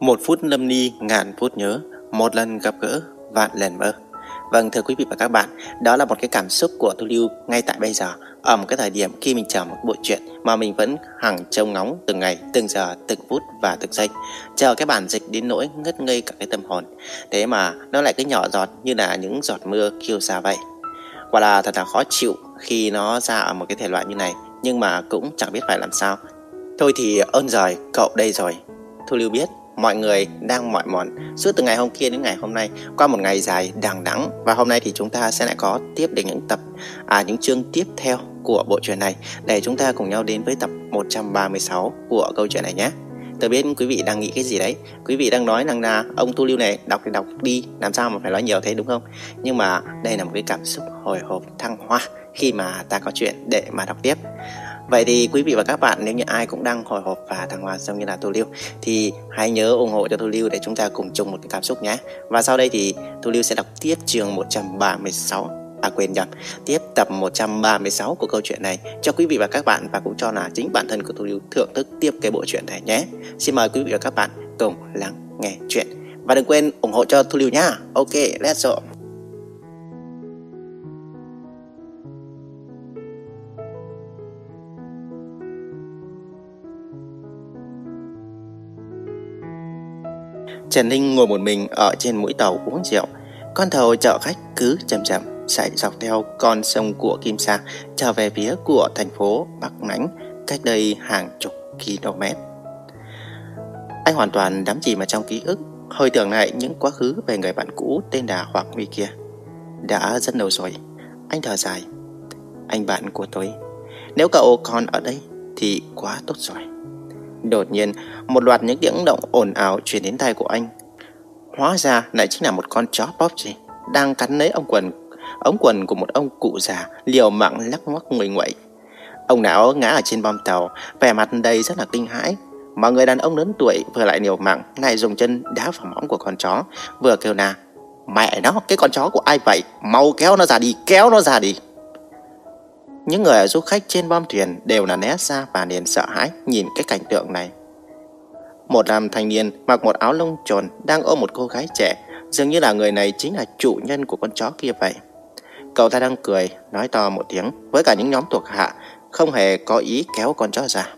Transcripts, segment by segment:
Một phút lâm ni ngàn phút nhớ, một lần gặp gỡ, vạn lần mơ. Vâng thưa quý vị và các bạn, đó là một cái cảm xúc của Thu Lưu ngay tại bây giờ ở một cái thời điểm khi mình chờ một bộ truyện mà mình vẫn hằng trông ngóng từng ngày, từng giờ, từng phút và từng giây chờ cái bản dịch đến nỗi ngất ngây cả cái tâm hồn. Thế mà nó lại cứ nhỏ giọt như là những giọt mưa kêu xa vậy. Quả là thật là khó chịu khi nó ra ở một cái thể loại như này nhưng mà cũng chẳng biết phải làm sao. Thôi thì ơn rồi, cậu đây rồi. Thu Lưu biết mọi người đang mỏi mòn. Suốt từ ngày hôm kia đến ngày hôm nay, qua một ngày dài đằng đẵng, và hôm nay thì chúng ta sẽ lại có tiếp đến những tập à những chương tiếp theo của bộ truyện này. Để chúng ta cùng nhau đến với tập 136 của câu chuyện này nhé. Tôi biết quý vị đang nghĩ cái gì đấy. Quý vị đang nói rằng là ông tu Lưu này đọc thì đọc đi, Làm sao mà phải nói nhiều thế, đúng không? Nhưng mà đây là một cái cảm xúc hồi hộp thăng hoa Khi mà ta có chuyện để mà đọc tiếp. Vậy thì quý vị và các bạn nếu như ai cũng đang hồi hộp và thăng hoa giống như là Thu Lưu thì hãy nhớ ủng hộ cho Thu Lưu để chúng ta cùng chung một cái cảm xúc nhé. Và sau đây thì Thu Lưu sẽ đọc tiếp chương 136 à quên nhầm tiếp tập 136 của câu chuyện này cho quý vị và các bạn và cũng cho là chính bản thân của Thu Lưu thưởng thức tiếp cái bộ truyện này nhé. Xin mời quý vị và các bạn cùng lắng nghe chuyện và đừng quên ủng hộ cho Thu Lưu nhá. Ok, let's go. Trần Ninh ngồi một mình ở trên mũi tàu uống rượu. Con tàu chở khách cứ chậm chậm chạy dọc theo con sông của Kim Sa trở về phía của thành phố Bắc Nánh cách đây hàng chục km. Anh hoàn toàn đắm chìm vào trong ký ức, hồi tưởng lại những quá khứ về người bạn cũ tên là Hoàng Huy kia. Đã rất lâu rồi, anh thở dài. Anh bạn của tôi, nếu cậu còn ở đây thì quá tốt rồi. Đột nhiên, một loạt những tiếng động ồn ào truyền đến tai của anh. Hóa ra lại chính là một con chó Popsy đang cắn lấy ông quần ống quần của một ông cụ già liều mạng lắc ngoắc người nguậy. Ông não ngã ở trên bom tàu, vẻ mặt đầy rất là kinh hãi. Mà người đàn ông lớn tuổi vừa lại liều mạng lại dùng chân đá vào móng của con chó, vừa kêu là Mẹ nó, cái con chó của ai vậy? Mau kéo nó ra đi, kéo nó ra đi. Những người du khách trên bom thuyền đều là né ra và liền sợ hãi nhìn cái cảnh tượng này. Một nam thanh niên mặc một áo lông tròn đang ôm một cô gái trẻ, dường như là người này chính là chủ nhân của con chó kia vậy. Cậu ta đang cười, nói to một tiếng với cả những nhóm thuộc hạ, không hề có ý kéo con chó ra.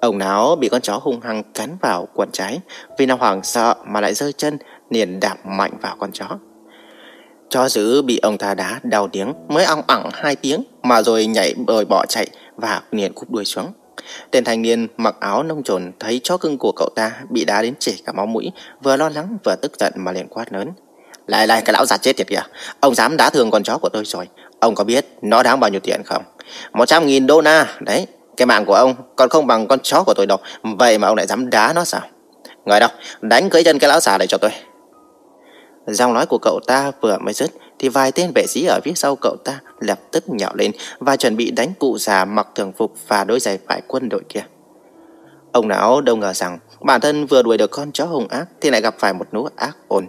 Ông nào bị con chó hung hăng cắn vào quần trái, vì nó hoảng sợ mà lại rơi chân, liền đạp mạnh vào con chó. Cho dữ bị ông ta đá đau tiếng mới ong ẳng hai tiếng mà rồi nhảy bời bỏ chạy và liền cúp đuôi xuống. Tên thanh niên mặc áo nông trồn thấy chó cưng của cậu ta bị đá đến chảy cả máu mũi, vừa lo lắng vừa tức giận mà liền quát lớn. Lại lại cái lão già chết tiệt kìa, ông dám đá thương con chó của tôi rồi, ông có biết nó đáng bao nhiêu tiền không? Một trăm nghìn đô na, đấy, cái mạng của ông còn không bằng con chó của tôi đâu, vậy mà ông lại dám đá nó sao? Người đâu, đánh cưỡi chân cái lão già này cho tôi. Giọng nói của cậu ta vừa mới dứt thì vài tên vệ sĩ ở phía sau cậu ta lập tức nhạo lên và chuẩn bị đánh cụ già mặc thường phục và đôi giày vải quân đội kia. Ông lão đâu ngờ rằng bản thân vừa đuổi được con chó hung ác thì lại gặp phải một nỗi ác ôn,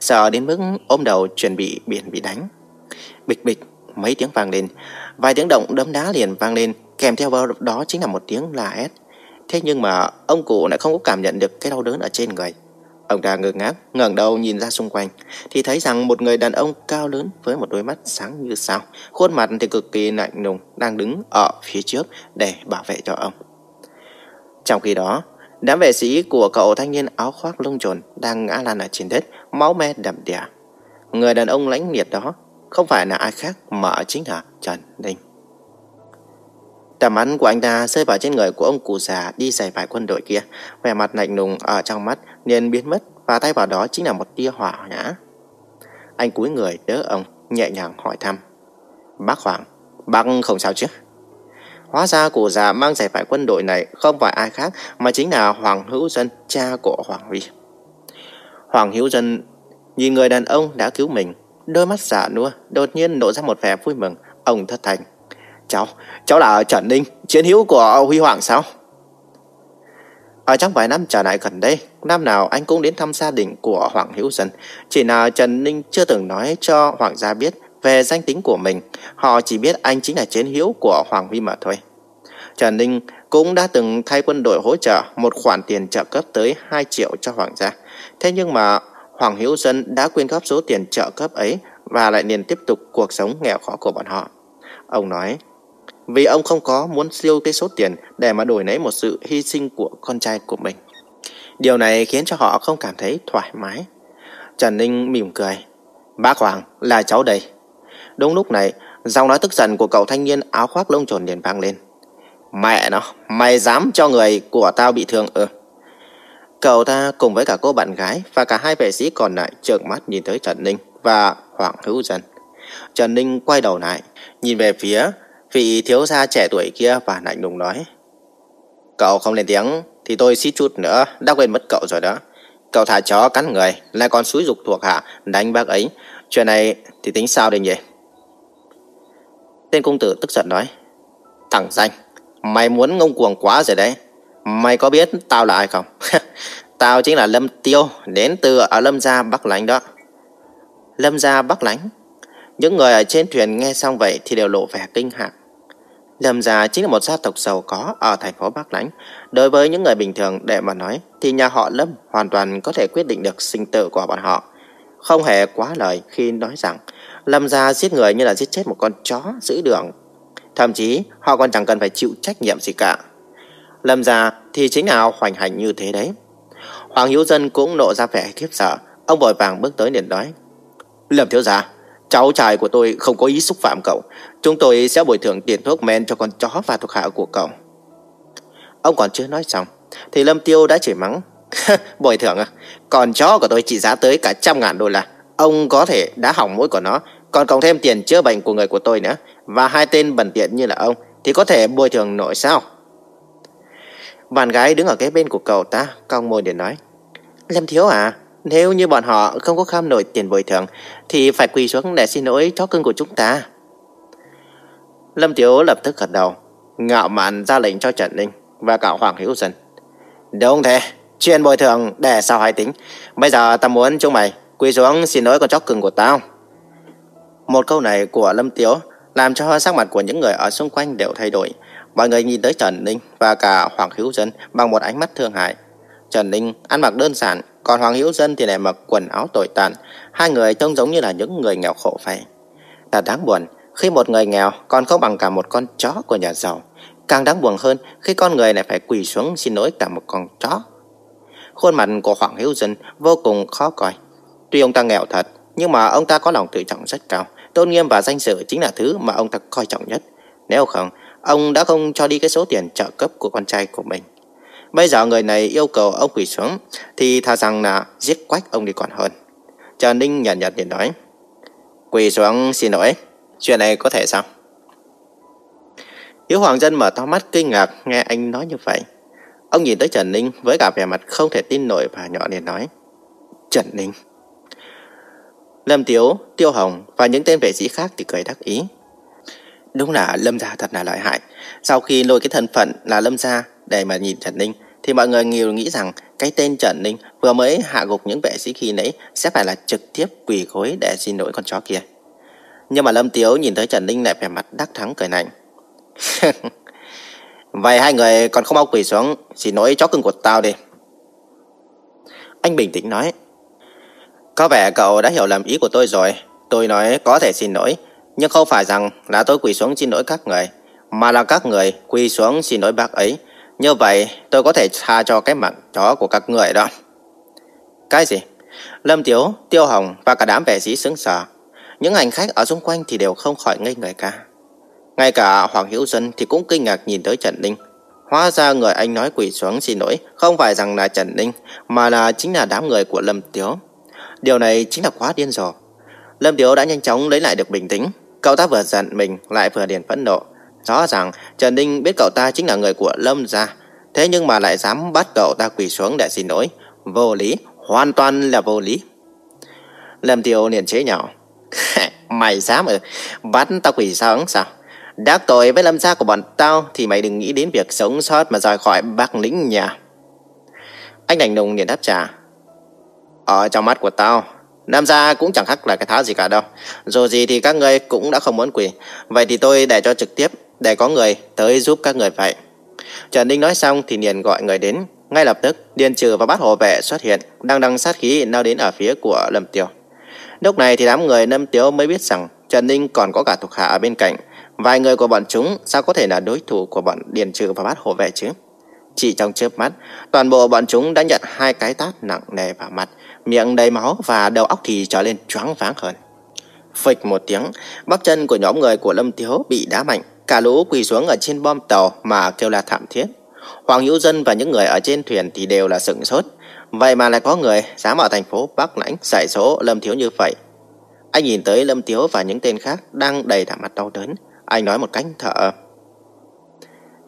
sợ đến mức ôm đầu chuẩn bị biển bị đánh. Bịch bịch, mấy tiếng vang lên, vài tiếng động đấm đá liền vang lên, kèm theo vào đó chính là một tiếng la hét. Thế nhưng mà ông cụ lại không có cảm nhận được cái đau đớn ở trên người. Ông ta ngơ ngác, ngẩng đầu nhìn ra xung quanh, thì thấy rằng một người đàn ông cao lớn với một đôi mắt sáng như sao, khuôn mặt thì cực kỳ lạnh lùng, đang đứng ở phía trước để bảo vệ cho ông. Trong khi đó, đám vệ sĩ của cậu thanh niên áo khoác lông trồn đang ngã lăn ở trên đất, máu me đầm đìa. Người đàn ông lãnh liệt đó không phải là ai khác mà chính là Trần Ninh. Tầm mắt của anh ta rơi vào trên người của ông cụ già đi giày vải quân đội kia, vẻ mặt lạnh lùng ở trong mắt liền biến mất và thay vào đó chính là một tia hỏa nhã. Anh cúi người đỡ ông, nhẹ nhàng hỏi thăm. Bác Hoàng, bác không sao chứ? Hóa ra cụ già mang giải phải quân đội này không phải ai khác mà chính là Hoàng Hữu Dân, cha của Hoàng Huy. Hoàng Hữu Dân nhìn người đàn ông đã cứu mình, đôi mắt giả nua, đột nhiên nổ ra một vẻ vui mừng, ông thất thành. Cháu, cháu là Trần Ninh, chiến hữu của Huy Hoàng sao? À, Ở trong vài năm trở lại gần đây, năm nào anh cũng đến thăm gia đình của Hoàng Hữu Dân. Chỉ là Trần Ninh chưa từng nói cho Hoàng gia biết về danh tính của mình. Họ chỉ biết anh chính là chiến hữu của Hoàng Huy mà thôi. Trần Ninh cũng đã từng thay quân đội hỗ trợ một khoản tiền trợ cấp tới 2 triệu cho Hoàng gia. Thế nhưng mà Hoàng Hữu Dân đã quyên góp số tiền trợ cấp ấy và lại liền tiếp tục cuộc sống nghèo khó của bọn họ. Ông nói, vì ông không có muốn siêu cái số tiền để mà đổi lấy một sự hy sinh của con trai của mình. Điều này khiến cho họ không cảm thấy thoải mái. Trần Ninh mỉm cười. Bác Hoàng, là cháu đây. Đúng lúc này, giọng nói tức giận của cậu thanh niên áo khoác lông trồn liền vang lên. Mẹ nó, mày dám cho người của tao bị thương ư? Cậu ta cùng với cả cô bạn gái và cả hai vệ sĩ còn lại trợn mắt nhìn tới Trần Ninh và Hoàng Hữu Dân. Trần Ninh quay đầu lại, nhìn về phía vị thiếu gia trẻ tuổi kia và lạnh lùng nói. Cậu không lên tiếng thì tôi xít chút nữa đã quên mất cậu rồi đó. Cậu thả chó cắn người lại còn xúi dục thuộc hạ đánh bác ấy. Chuyện này thì tính sao đây nhỉ? Tên công tử tức giận nói. Thằng danh, mày muốn ngông cuồng quá rồi đấy. Mày có biết tao là ai không? tao chính là Lâm Tiêu, đến từ ở Lâm Gia Bắc Lãnh đó. Lâm Gia Bắc Lãnh? Những người ở trên thuyền nghe xong vậy thì đều lộ vẻ kinh hạc. Lâm gia chính là một gia tộc giàu có ở thành phố Bắc Lãnh. Đối với những người bình thường để mà nói thì nhà họ Lâm hoàn toàn có thể quyết định được sinh tử của bọn họ. Không hề quá lời khi nói rằng Lâm gia giết người như là giết chết một con chó giữ đường. Thậm chí họ còn chẳng cần phải chịu trách nhiệm gì cả. Lâm gia thì chính là hoành hành như thế đấy. Hoàng Hữu Dân cũng nộ ra vẻ khiếp sợ. Ông vội vàng bước tới liền nói. Lâm thiếu gia, cháu trai của tôi không có ý xúc phạm cậu. Chúng tôi sẽ bồi thường tiền thuốc men cho con chó và thuộc hạ của cậu. Ông còn chưa nói xong, thì Lâm Tiêu đã chửi mắng. bồi thường à? Còn chó của tôi trị giá tới cả trăm ngàn đô la. Ông có thể đã hỏng mũi của nó, còn cộng thêm tiền chữa bệnh của người của tôi nữa. Và hai tên bẩn tiện như là ông, thì có thể bồi thường nổi sao? Bạn gái đứng ở cái bên của cậu ta, cong môi để nói. Lâm Thiếu à, nếu như bọn họ không có kham nổi tiền bồi thường, thì phải quỳ xuống để xin lỗi chó cưng của chúng ta. Lâm Tiếu lập tức gật đầu, ngạo mạn ra lệnh cho Trần Ninh và cả Hoàng Hữu Dân. Đúng thế, chuyện bồi thường để sao hay tính. Bây giờ ta muốn chúng mày quỳ xuống xin lỗi con chó cưng của tao. Một câu này của Lâm Tiếu làm cho sắc mặt của những người ở xung quanh đều thay đổi. Mọi người nhìn tới Trần Ninh và cả Hoàng Hữu Dân bằng một ánh mắt thương hại. Trần Ninh ăn mặc đơn giản, còn Hoàng Hữu Dân thì lại mặc quần áo tồi tàn. Hai người trông giống như là những người nghèo khổ vậy. Thật đáng buồn, khi một người nghèo còn không bằng cả một con chó của nhà giàu. Càng đáng buồn hơn khi con người lại phải quỳ xuống xin lỗi cả một con chó. Khuôn mặt của Hoàng Hiếu Dân vô cùng khó coi. Tuy ông ta nghèo thật, nhưng mà ông ta có lòng tự trọng rất cao. Tôn nghiêm và danh dự chính là thứ mà ông ta coi trọng nhất. Nếu không, ông đã không cho đi cái số tiền trợ cấp của con trai của mình. Bây giờ người này yêu cầu ông quỳ xuống, thì thà rằng là giết quách ông đi còn hơn. Trần Ninh nhàn nhạt, nhạt nói, quỳ xuống xin lỗi. Chuyện này có thể sao? Hiếu Hoàng Dân mở to mắt kinh ngạc nghe anh nói như vậy. Ông nhìn tới Trần Ninh với cả vẻ mặt không thể tin nổi và nhỏ liền nói. Trần Ninh. Lâm Tiếu, Tiêu Hồng và những tên vệ sĩ khác thì cười đắc ý. Đúng là Lâm Gia thật là lợi hại. Sau khi lôi cái thân phận là Lâm Gia để mà nhìn Trần Ninh, thì mọi người nhiều nghĩ rằng cái tên Trần Ninh vừa mới hạ gục những vệ sĩ khi nãy sẽ phải là trực tiếp quỳ gối để xin lỗi con chó kia. Nhưng mà Lâm Tiếu nhìn thấy Trần Ninh lại vẻ mặt đắc thắng cười nạnh. Vậy hai người còn không mau quỳ xuống Xin lỗi chó cưng của tao đi. Anh bình tĩnh nói Có vẻ cậu đã hiểu lầm ý của tôi rồi. Tôi nói có thể xin lỗi Nhưng không phải rằng là tôi quỳ xuống xin lỗi các người Mà là các người quỳ xuống xin lỗi bác ấy. Như vậy tôi có thể tha cho cái mạng chó của các người đó. Cái gì? Lâm Tiếu, Tiêu Hồng và cả đám vệ sĩ sướng sở những hành khách ở xung quanh thì đều không khỏi ngây người cả. Ngay cả Hoàng Hữu Dân thì cũng kinh ngạc nhìn tới Trần Ninh. Hóa ra người anh nói quỳ xuống xin lỗi không phải rằng là Trần Ninh, mà là chính là đám người của Lâm Tiếu. Điều này chính là quá điên rồ. Lâm Tiếu đã nhanh chóng lấy lại được bình tĩnh. Cậu ta vừa giận mình lại vừa điền phẫn nộ. Rõ ràng Trần Ninh biết cậu ta chính là người của Lâm gia. Thế nhưng mà lại dám bắt cậu ta quỳ xuống để xin lỗi. Vô lý, hoàn toàn là vô lý. Lâm Tiếu liền chế nhỏ. mày dám ư? bắt tao quỷ sao sao? Đắc tội với lâm gia của bọn tao thì mày đừng nghĩ đến việc sống sót mà rời khỏi bác lính nhà. Anh đành nùng liền đáp trả. Ở trong mắt của tao, Nam gia cũng chẳng khác là cái thá gì cả đâu. Dù gì thì các ngươi cũng đã không muốn quỷ. Vậy thì tôi để cho trực tiếp, để có người tới giúp các người vậy. Trần Ninh nói xong thì liền gọi người đến. Ngay lập tức, Điền Trừ và bát hộ vệ xuất hiện, đang đằng sát khí lao đến ở phía của Lâm Tiêu. Lúc này thì đám người Lâm Tiếu mới biết rằng Trần Ninh còn có cả thuộc hạ ở bên cạnh. Vài người của bọn chúng sao có thể là đối thủ của bọn Điền Trừ và bát hộ vệ chứ? Chỉ trong chớp mắt, toàn bộ bọn chúng đã nhận hai cái tát nặng nề vào mặt, miệng đầy máu và đầu óc thì trở lên choáng váng hơn. Phịch một tiếng, bắp chân của nhóm người của Lâm Tiếu bị đá mạnh, cả lũ quỳ xuống ở trên bom tàu mà kêu là thảm thiết. Hoàng Hữu Dân và những người ở trên thuyền thì đều là sửng sốt. Vậy mà lại có người dám ở thành phố Bắc Lãnh giải số Lâm Thiếu như vậy. Anh nhìn tới Lâm Thiếu và những tên khác đang đầy thảm mặt đau đớn. Anh nói một cách thở.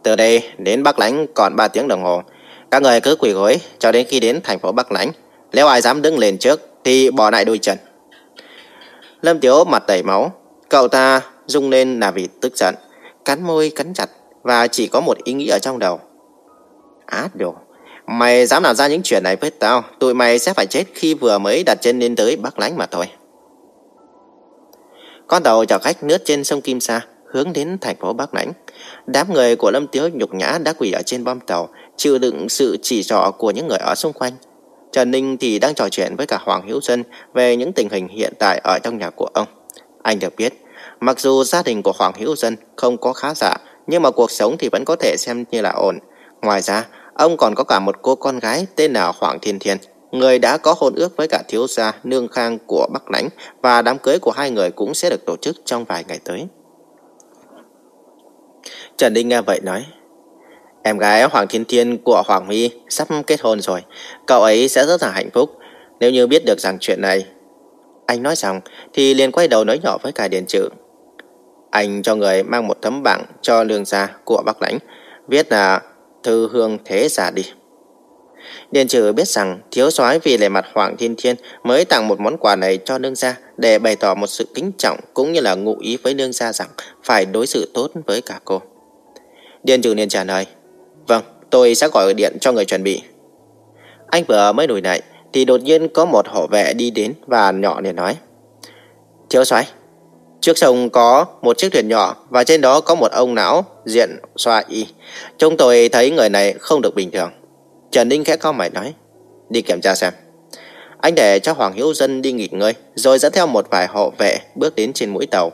Từ đây đến Bắc Lãnh còn 3 tiếng đồng hồ. Các người cứ quỳ gối cho đến khi đến thành phố Bắc Lãnh. Nếu ai dám đứng lên trước thì bỏ lại đôi chân. Lâm Tiếu mặt đầy máu. Cậu ta rung lên là vì tức giận. Cắn môi cắn chặt và chỉ có một ý nghĩ ở trong đầu. Át đồ. Mày dám làm ra những chuyện này với tao, tụi mày sẽ phải chết khi vừa mới đặt chân lên tới Bắc Lánh mà thôi. Con tàu chở khách nướt trên sông Kim Sa hướng đến thành phố Bắc Lánh. Đám người của Lâm Tiếu nhục nhã đã quỳ ở trên bom tàu, chịu đựng sự chỉ trỏ của những người ở xung quanh. Trần Ninh thì đang trò chuyện với cả Hoàng Hiếu Dân về những tình hình hiện tại ở trong nhà của ông. Anh được biết, mặc dù gia đình của Hoàng Hiếu Dân không có khá giả, nhưng mà cuộc sống thì vẫn có thể xem như là ổn. Ngoài ra, ông còn có cả một cô con gái tên là Hoàng Thiên Thiên, người đã có hôn ước với cả thiếu gia Nương Khang của Bắc Lãnh và đám cưới của hai người cũng sẽ được tổ chức trong vài ngày tới. Trần đinh nghe vậy nói, em gái Hoàng Thiên Thiên của Hoàng My sắp kết hôn rồi, cậu ấy sẽ rất là hạnh phúc nếu như biết được rằng chuyện này. Anh nói xong thì liền quay đầu nói nhỏ với cả Điền Trự. Anh cho người mang một tấm bảng cho lương gia của Bắc Lãnh, viết là thư hương thế giả đi. Điền trừ biết rằng thiếu soái vì lề mặt Hoàng Thiên Thiên mới tặng một món quà này cho nương gia để bày tỏ một sự kính trọng cũng như là ngụ ý với nương gia rằng phải đối xử tốt với cả cô. Điền trừ liền trả lời, vâng, tôi sẽ gọi điện cho người chuẩn bị. Anh vừa mới đổi lại thì đột nhiên có một hộ vệ đi đến và nhỏ liền nói, thiếu soái Trước sông có một chiếc thuyền nhỏ và trên đó có một ông não diện xoa y. Chúng tôi thấy người này không được bình thường. Trần Ninh khẽ cao mày nói, đi kiểm tra xem. Anh để cho Hoàng Hiếu Dân đi nghỉ ngơi, rồi dẫn theo một vài hộ vệ bước đến trên mũi tàu.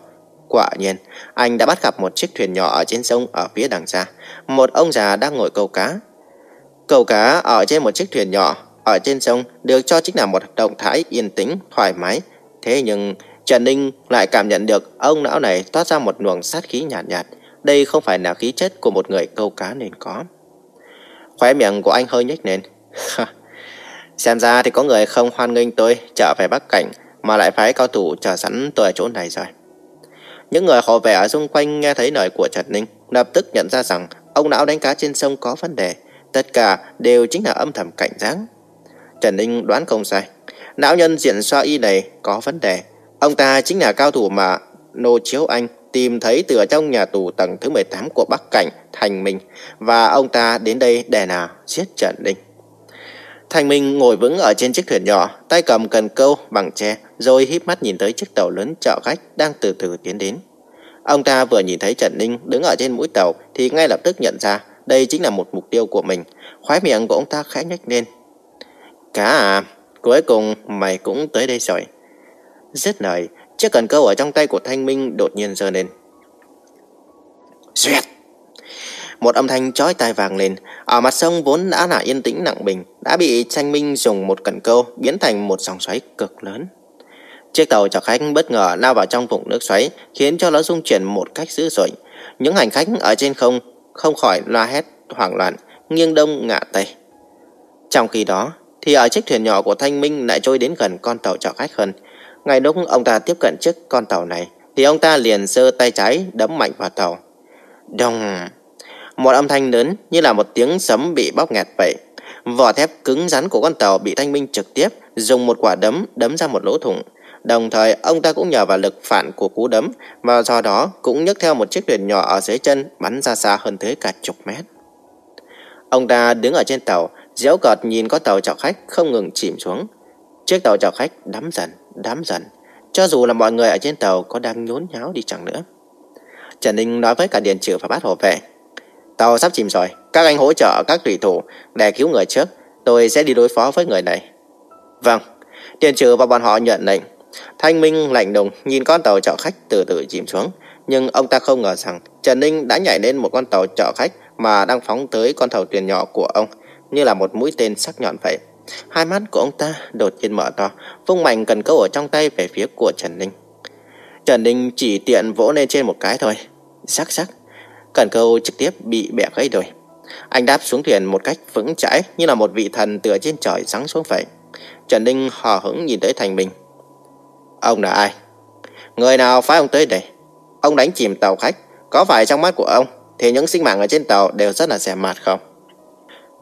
Quả nhiên, anh đã bắt gặp một chiếc thuyền nhỏ ở trên sông ở phía đằng xa. Một ông già đang ngồi câu cá. Câu cá ở trên một chiếc thuyền nhỏ ở trên sông được cho chính là một động thái yên tĩnh, thoải mái. Thế nhưng Trần Ninh lại cảm nhận được ông lão này toát ra một luồng sát khí nhạt, nhạt Đây không phải là khí chất của một người câu cá nên có. Khóe miệng của anh hơi nhếch lên. Xem ra thì có người không hoan nghênh tôi trở về Bắc Cảnh mà lại phái cao thủ chờ sẵn tôi ở chỗ này rồi. Những người họ về ở xung quanh nghe thấy lời của Trần Ninh lập tức nhận ra rằng ông lão đánh cá trên sông có vấn đề. Tất cả đều chính là âm thầm cảnh giác. Trần Ninh đoán không sai. lão nhân diện xoa y này có vấn đề Ông ta chính là cao thủ mà Nô Chiếu Anh tìm thấy từ trong nhà tù tầng thứ 18 của Bắc Cảnh, Thành Minh, và ông ta đến đây để nào giết Trần Ninh. Thành Minh ngồi vững ở trên chiếc thuyền nhỏ, tay cầm cần câu bằng tre, rồi híp mắt nhìn tới chiếc tàu lớn chợ khách đang từ từ tiến đến. Ông ta vừa nhìn thấy Trần Ninh đứng ở trên mũi tàu thì ngay lập tức nhận ra đây chính là một mục tiêu của mình. Khóe miệng của ông ta khẽ nhếch lên. Cá à, cuối cùng mày cũng tới đây rồi. Dứt lời, chiếc cần câu ở trong tay của Thanh Minh đột nhiên giơ lên. Duyệt! Một âm thanh chói tai vàng lên, ở mặt sông vốn đã là yên tĩnh nặng bình, đã bị Thanh Minh dùng một cần câu biến thành một dòng xoáy cực lớn. Chiếc tàu chở khách bất ngờ lao vào trong vùng nước xoáy, khiến cho nó rung chuyển một cách dữ dội. Những hành khách ở trên không không khỏi loa hét hoảng loạn, nghiêng đông ngả tây. Trong khi đó, thì ở chiếc thuyền nhỏ của Thanh Minh lại trôi đến gần con tàu chở khách hơn, ngay lúc ông ta tiếp cận chiếc con tàu này, thì ông ta liền giơ tay trái đấm mạnh vào tàu. Đồng... Một âm thanh lớn như là một tiếng sấm bị bóp nghẹt vậy. Vỏ thép cứng rắn của con tàu bị thanh minh trực tiếp dùng một quả đấm đấm ra một lỗ thủng. Đồng thời ông ta cũng nhờ vào lực phản của cú đấm và do đó cũng nhấc theo một chiếc thuyền nhỏ ở dưới chân bắn ra xa hơn tới cả chục mét. Ông ta đứng ở trên tàu, Dễu cợt nhìn con tàu chở khách không ngừng chìm xuống. Chiếc tàu chở khách đắm dần, đắm dần, cho dù là mọi người ở trên tàu có đang nhốn nháo đi chẳng nữa. Trần Ninh nói với cả Điền Trừ và bát hộ vệ. Tàu sắp chìm rồi, các anh hỗ trợ các thủy thủ để cứu người trước, tôi sẽ đi đối phó với người này. Vâng, Điền trừ và bọn họ nhận lệnh. Thanh Minh lạnh lùng nhìn con tàu chở khách từ từ chìm xuống, nhưng ông ta không ngờ rằng Trần Ninh đã nhảy lên một con tàu chở khách mà đang phóng tới con tàu thuyền nhỏ của ông, như là một mũi tên sắc nhọn vậy. Hai mắt của ông ta đột nhiên mở to, vung mạnh cần câu ở trong tay về phía của Trần Ninh. Trần Ninh chỉ tiện vỗ lên trên một cái thôi. Sắc sắc, cần câu trực tiếp bị bẻ gãy đôi. Anh đáp xuống thuyền một cách vững chãi như là một vị thần từ trên trời giáng xuống vậy. Trần Ninh hò hững nhìn tới Thành Bình. Ông là ai? Người nào phái ông tới đây? Ông đánh chìm tàu khách, có phải trong mắt của ông thì những sinh mạng ở trên tàu đều rất là rẻ mạt không?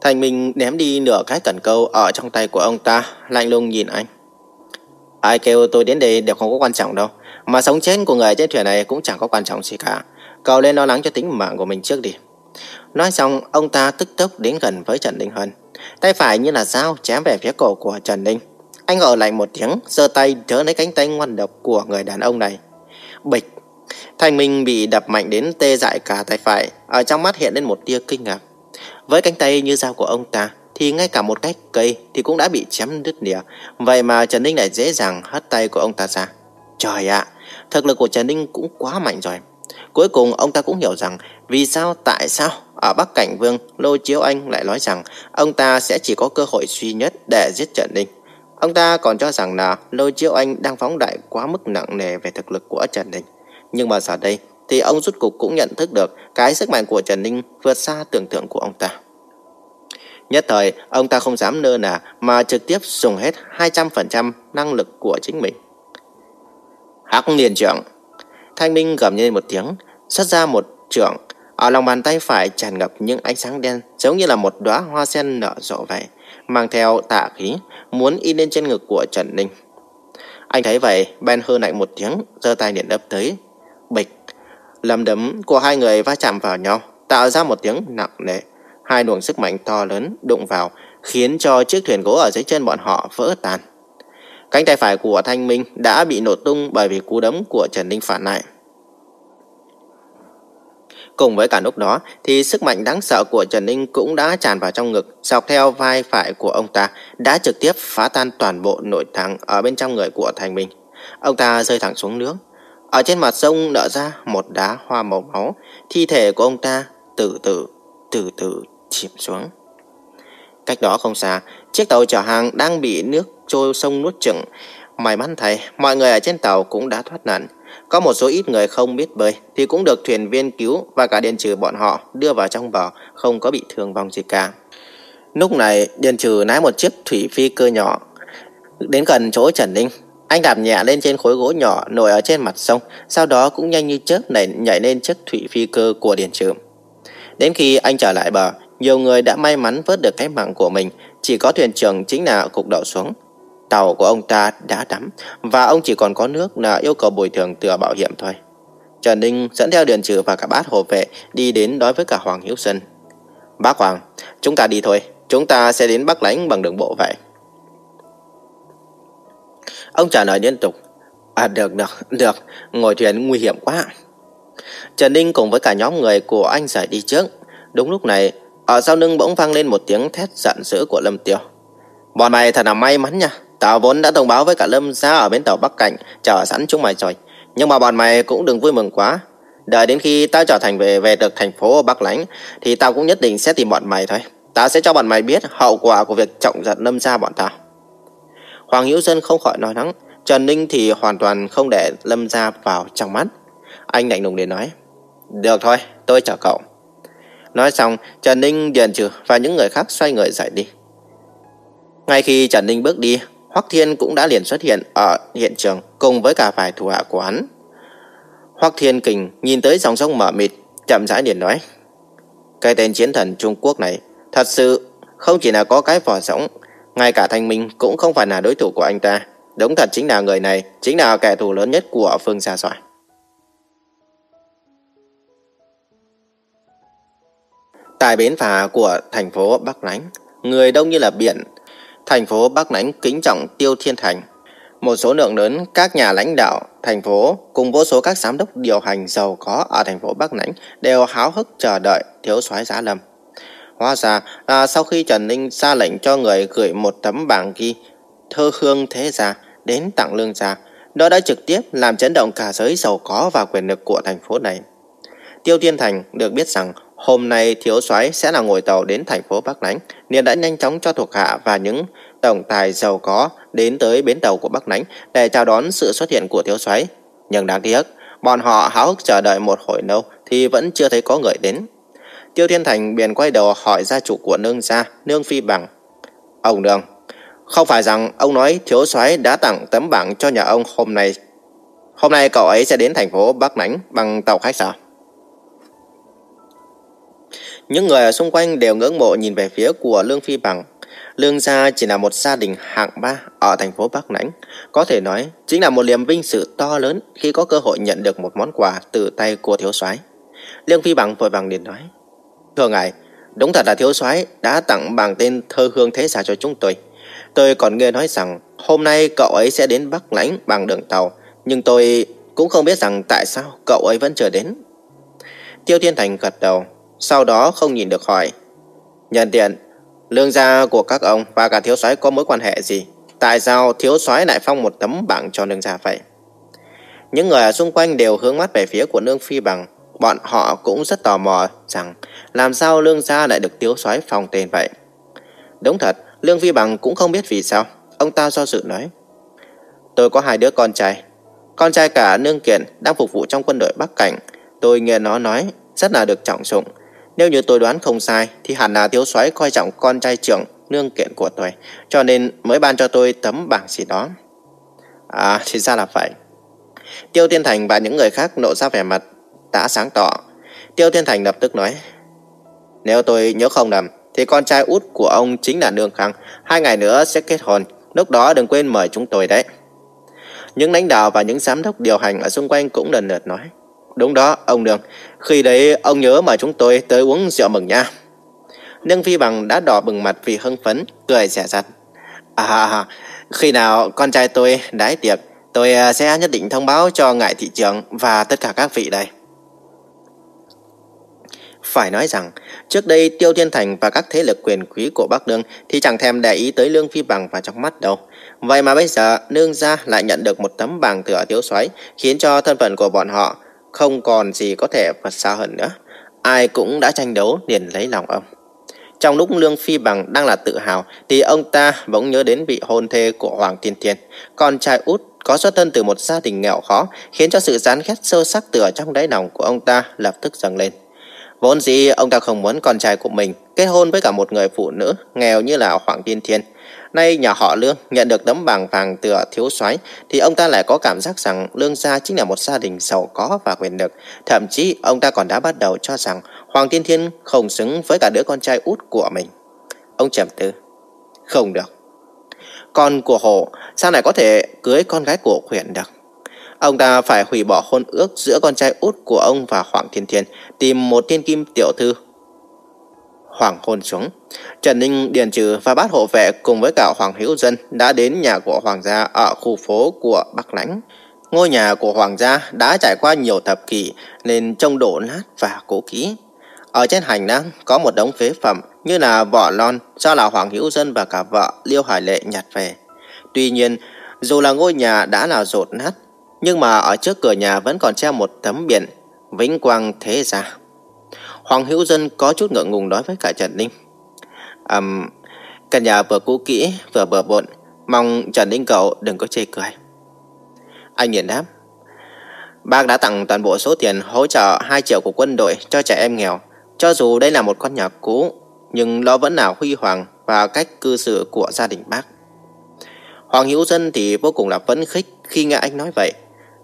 Thành Minh ném đi nửa cái cần câu ở trong tay của ông ta, lạnh lùng nhìn anh. Ai kêu tôi đến đây đều không có quan trọng đâu, mà sống chết của người trên thuyền này cũng chẳng có quan trọng gì cả. Cậu lên lo lắng cho tính mạng của mình trước đi. Nói xong, ông ta tức tốc đến gần với Trần Đình Hân. Tay phải như là dao chém về phía cổ của Trần Đình. Anh gọi lạnh một tiếng, giơ tay đỡ lấy cánh tay ngoan độc của người đàn ông này. Bịch! Thành Minh bị đập mạnh đến tê dại cả tay phải, ở trong mắt hiện lên một tia kinh ngạc. Với cánh tay như dao của ông ta, thì ngay cả một cái cây thì cũng đã bị chém đứt nỉa. Vậy mà Trần Ninh lại dễ dàng hất tay của ông ta ra. Trời ạ, thực lực của Trần Ninh cũng quá mạnh rồi. Cuối cùng ông ta cũng hiểu rằng vì sao tại sao ở Bắc Cảnh Vương Lô Chiếu Anh lại nói rằng ông ta sẽ chỉ có cơ hội duy nhất để giết Trần Ninh. Ông ta còn cho rằng là Lô Chiếu Anh đang phóng đại quá mức nặng nề về thực lực của Trần Ninh. Nhưng mà giờ đây thì ông rút cục cũng nhận thức được cái sức mạnh của Trần Ninh vượt xa tưởng tượng của ông ta. Nhất thời, ông ta không dám nơ nà mà trực tiếp dùng hết 200% năng lực của chính mình. Hắc liền trưởng Thanh Minh gầm lên một tiếng, xuất ra một trưởng. Ở lòng bàn tay phải tràn ngập những ánh sáng đen giống như là một đóa hoa sen nở rộ vậy, mang theo tạ khí, muốn in lên trên ngực của Trần Ninh. Anh thấy vậy, Ben hơ lạnh một tiếng, giơ tay điện đập tới. Bịch, lầm đấm của hai người va chạm vào nhau, tạo ra một tiếng nặng nề. Hai luồng sức mạnh to lớn đụng vào, khiến cho chiếc thuyền gỗ ở dưới chân bọn họ vỡ tan. Cánh tay phải của Thanh Minh đã bị nổ tung bởi vì cú đấm của Trần Ninh phản lại. Cùng với cả lúc đó thì sức mạnh đáng sợ của Trần Ninh cũng đã tràn vào trong ngực, dọc theo vai phải của ông ta, đã trực tiếp phá tan toàn bộ nội tạng ở bên trong người của Thanh Minh. Ông ta rơi thẳng xuống nước. Ở trên mặt sông nở ra một đá hoa màu máu, thi thể của ông ta từ từ, từ từ chìm xuống. Cách đó không xa, chiếc tàu chở hàng đang bị nước trôi sông nuốt chửng. May mắn thay, mọi người ở trên tàu cũng đã thoát nạn. Có một số ít người không biết bơi thì cũng được thuyền viên cứu và cả Điền Trừ bọn họ đưa vào trong bờ, không có bị thương vong gì cả. Lúc này, Điền Trừ lái một chiếc thủy phi cơ nhỏ đến gần chỗ Trần Ninh. Anh đạp nhẹ lên trên khối gỗ nhỏ nổi ở trên mặt sông, sau đó cũng nhanh như chớp nảy nhảy lên chiếc thủy phi cơ của Điền Trượng. Đến khi anh trở lại bờ, nhiều người đã may mắn vớt được cái mạng của mình, chỉ có thuyền trưởng chính là cục đậu xuống. Tàu của ông ta đã đắm và ông chỉ còn có nước là yêu cầu bồi thường từ bảo hiểm thôi. Trần Ninh dẫn theo Điền Trừ và cả bát hộ vệ đi đến nói với cả Hoàng Hiếu Sơn. Bác Hoàng, chúng ta đi thôi, chúng ta sẽ đến Bắc Lãnh bằng đường bộ vậy. Ông trả lời liên tục. À được, được, được, ngồi thuyền nguy hiểm quá. Trần Ninh cùng với cả nhóm người của anh rời đi trước. Đúng lúc này, ở sau lưng bỗng vang lên một tiếng thét giận dữ của Lâm Tiêu. Bọn mày thật là may mắn nha. Tao vốn đã thông báo với cả Lâm gia ở bến tàu Bắc Cảnh chờ sẵn chúng mày rồi. Nhưng mà bọn mày cũng đừng vui mừng quá. Đợi đến khi tao trở thành về về được thành phố Bắc Lãnh thì tao cũng nhất định sẽ tìm bọn mày thôi. Tao sẽ cho bọn mày biết hậu quả của việc trọng giận Lâm gia bọn tao. Hoàng Hữu Dân không khỏi nói nắng. Trần Ninh thì hoàn toàn không để Lâm gia vào trong mắt. Anh lạnh lùng để nói. Được thôi, tôi chào cậu. Nói xong, Trần Ninh, Điền Trừ và những người khác xoay người rời đi. Ngay khi Trần Ninh bước đi, Hoắc Thiên cũng đã liền xuất hiện ở hiện trường cùng với cả vài thủ hạ của hắn. Hoắc Thiên Kình nhìn tới dòng sông mở mịt, chậm rãi liền nói. Cái tên chiến thần Trung Quốc này thật sự không chỉ là có cái vỏ rỗng, ngay cả Thanh Minh cũng không phải là đối thủ của anh ta. Đúng thật chính là người này, chính là kẻ thù lớn nhất của Phương Gia Soài. Tại bến phà của thành phố Bắc Lánh, người đông như là biển. Thành phố Bắc Lánh kính trọng Tiêu Thiên Thành. một số lượng lớn các nhà lãnh đạo thành phố cùng vô số các giám đốc điều hành giàu có ở thành phố Bắc Nãnh đều háo hức chờ đợi thiếu soái Giá Lâm. Hóa ra là sau khi Trần Ninh ra lệnh cho người gửi một tấm bảng ghi thơ hương thế gia đến tặng lương gia, nó đã trực tiếp làm chấn động cả giới giàu có và quyền lực của thành phố này. Tiêu Thiên Thành được biết rằng hôm nay thiếu soái sẽ là ngồi tàu đến thành phố Bắc Nánh, nên đã nhanh chóng cho thuộc hạ và những tổng tài giàu có đến tới bến tàu của Bắc Nánh để chào đón sự xuất hiện của thiếu soái. Nhưng đáng tiếc, bọn họ háo hức chờ đợi một hồi lâu thì vẫn chưa thấy có người đến. Tiêu Thiên Thành bèn quay đầu hỏi gia chủ của nương gia, nương phi bằng. Ông nương, không phải rằng ông nói thiếu soái đã tặng tấm bảng cho nhà ông hôm nay. Hôm nay cậu ấy sẽ đến thành phố Bắc Nánh bằng tàu khách sao? Những người ở xung quanh đều ngưỡng mộ nhìn về phía của Lương Phi Bằng. Lương gia chỉ là một gia đình hạng ba ở thành phố Bắc Nãnh. Có thể nói, chính là một niềm vinh sự to lớn khi có cơ hội nhận được một món quà từ tay của thiếu soái. Lương Phi Bằng vội vàng liền nói. Thưa ngài, đúng thật là thiếu soái đã tặng bằng tên thơ hương thế giả cho chúng tôi. Tôi còn nghe nói rằng hôm nay cậu ấy sẽ đến Bắc Lãnh bằng đường tàu, nhưng tôi cũng không biết rằng tại sao cậu ấy vẫn chưa đến. Tiêu Thiên Thành gật đầu, sau đó không nhìn được hỏi. Nhân tiện, lương gia của các ông và cả thiếu soái có mối quan hệ gì? Tại sao thiếu soái lại phong một tấm bảng cho lương gia vậy? Những người xung quanh đều hướng mắt về phía của nương phi bằng. Bọn họ cũng rất tò mò rằng làm sao lương gia lại được thiếu soái phong tên vậy? Đúng thật, lương phi bằng cũng không biết vì sao. Ông ta do dự nói. Tôi có hai đứa con trai. Con trai cả nương kiện đang phục vụ trong quân đội Bắc Cảnh. Tôi nghe nó nói rất là được trọng dụng. Nếu như tôi đoán không sai thì hẳn là thiếu soái coi trọng con trai trưởng nương kiện của tôi, cho nên mới ban cho tôi tấm bảng gì đó. À, thì ra là vậy. Tiêu Tiên Thành và những người khác nộ ra vẻ mặt đã sáng tỏ. Tiêu thiên Thành lập tức nói, nếu tôi nhớ không lầm thì con trai út của ông chính là Nương Khang, hai ngày nữa sẽ kết hôn, lúc đó đừng quên mời chúng tôi đấy. Những lãnh đạo và những giám đốc điều hành ở xung quanh cũng lần lượt nói, Đúng đó, ông Nương. Khi đấy ông nhớ mời chúng tôi tới uống rượu mừng nha. Nương Phi Bằng đã đỏ bừng mặt vì hưng phấn, cười rẻ rặt. À, khi nào con trai tôi đái tiệc, tôi à, sẽ nhất định thông báo cho ngại thị trường và tất cả các vị đây. Phải nói rằng, trước đây Tiêu Thiên Thành và các thế lực quyền quý của Bắc Lương thì chẳng thèm để ý tới Lương Phi Bằng vào trong mắt đâu. Vậy mà bây giờ, Nương gia lại nhận được một tấm bằng từ ở Tiếu Soái khiến cho thân phận của bọn họ không còn gì có thể vượt xa hơn nữa. Ai cũng đã tranh đấu liền lấy lòng ông. Trong lúc Lương Phi Bằng đang là tự hào thì ông ta bỗng nhớ đến vị hôn thê của Hoàng Thiên Thiên. Con trai út có xuất thân từ một gia đình nghèo khó khiến cho sự gián ghét sâu sắc từ ở trong đáy lòng của ông ta lập tức dâng lên. Vốn dĩ, ông ta không muốn con trai của mình kết hôn với cả một người phụ nữ nghèo như là Hoàng Thiên Thiên. Nay nhà họ Lương nhận được tấm bằng vàng từ thiếu soái thì ông ta lại có cảm giác rằng Lương gia chính là một gia đình giàu có và quyền lực. Thậm chí, ông ta còn đã bắt đầu cho rằng Hoàng Thiên Thiên không xứng với cả đứa con trai út của mình. Ông trầm tư. Không được. Con của Hồ, sao lại có thể cưới con gái của Huyền được? Ông ta phải hủy bỏ hôn ước giữa con trai út của ông và Hoàng Thiên Thiên, tìm một thiên kim tiểu thư hoàng hôn xuống. Trần Ninh, Điền Trừ và bát hộ vệ cùng với cả Hoàng Hữu Dân đã đến nhà của Hoàng gia ở khu phố của Bắc Lãnh. Ngôi nhà của Hoàng gia đã trải qua nhiều thập kỷ nên trông đổ nát và cổ kỹ. Ở trên hành lang có một đống phế phẩm như là vỏ lon do là Hoàng Hữu Dân và cả vợ Liêu Hải Lệ nhặt về. Tuy nhiên, dù là ngôi nhà đã là rột nát, nhưng mà ở trước cửa nhà vẫn còn treo một tấm biển Vĩnh Quang Thế Gia. Hoàng Hữu Dân có chút ngượng ngùng nói với cả Trần Ninh. Um, căn nhà vừa cũ kỹ vừa bừa bộn, mong Trần Ninh cậu đừng có chê cười. Anh liền đáp. Bác đã tặng toàn bộ số tiền hỗ trợ 2 triệu của quân đội cho trẻ em nghèo. Cho dù đây là một con nhà cũ, nhưng nó vẫn là huy hoàng và cách cư xử của gia đình bác. Hoàng Hữu Dân thì vô cùng là phấn khích khi nghe anh nói vậy.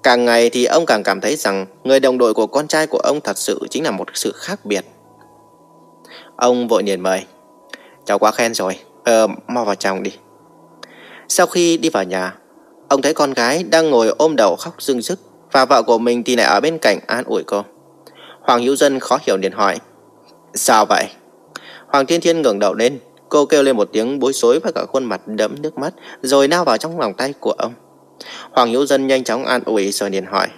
Càng ngày thì ông càng cảm thấy rằng người đồng đội của con trai của ông thật sự chính là một sự khác biệt. Ông vội liền mời. Cháu quá khen rồi, ờ, mau vào trong đi. Sau khi đi vào nhà, ông thấy con gái đang ngồi ôm đầu khóc rưng rức và vợ của mình thì lại ở bên cạnh an ủi cô. Hoàng Hữu Dân khó hiểu liền hỏi. Sao vậy? Hoàng Thiên Thiên ngẩng đầu lên, cô kêu lên một tiếng bối rối và cả khuôn mặt đẫm nước mắt rồi lao vào trong lòng tay của ông. Hoàng Hữu Dân nhanh chóng an ủi rồi liền hỏi.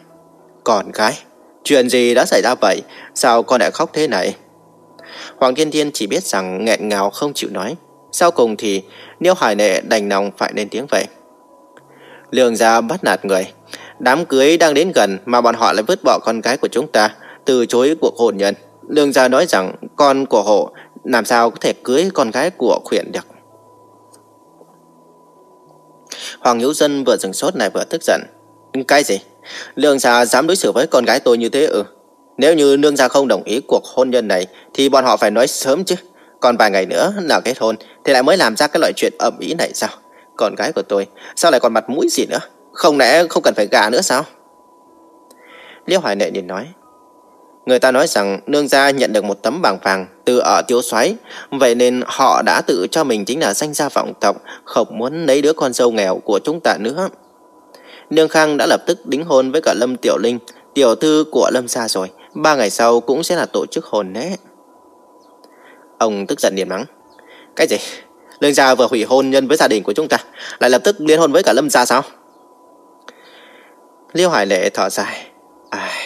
Còn gái, chuyện gì đã xảy ra vậy? Sao con lại khóc thế này? Hoàng Thiên Thiên chỉ biết rằng nghẹn ngào không chịu nói. Sau cùng thì Niêu Hải Nệ đành lòng phải lên tiếng vậy. Lương gia bắt nạt người. Đám cưới đang đến gần mà bọn họ lại vứt bỏ con gái của chúng ta, từ chối cuộc hôn nhân. Lương gia nói rằng con của hộ làm sao có thể cưới con gái của khuyển được. Hoàng Hữu Dân vừa dừng sốt này vừa tức giận. Cái gì? Lương gia dám đối xử với con gái tôi như thế ư? Nếu như nương gia không đồng ý cuộc hôn nhân này, thì bọn họ phải nói sớm chứ. Còn vài ngày nữa là kết hôn, thì lại mới làm ra cái loại chuyện ẩm ý này sao? Con gái của tôi, sao lại còn mặt mũi gì nữa? Không lẽ không cần phải gả nữa sao? Liêu Hoài Nệ nhìn nói. Người ta nói rằng nương gia nhận được một tấm bảng vàng từ ở tiêu xoáy, vậy nên họ đã tự cho mình chính là danh gia vọng tộc, không muốn lấy đứa con dâu nghèo của chúng ta nữa. Nương Khang đã lập tức đính hôn với cả Lâm Tiểu Linh, tiểu thư của Lâm gia rồi, ba ngày sau cũng sẽ là tổ chức hôn lễ. Ông tức giận điểm mắng. Cái gì? Lương gia vừa hủy hôn nhân với gia đình của chúng ta, lại lập tức liên hôn với cả Lâm gia sao? Liêu Hải Lệ thở dài. Ai...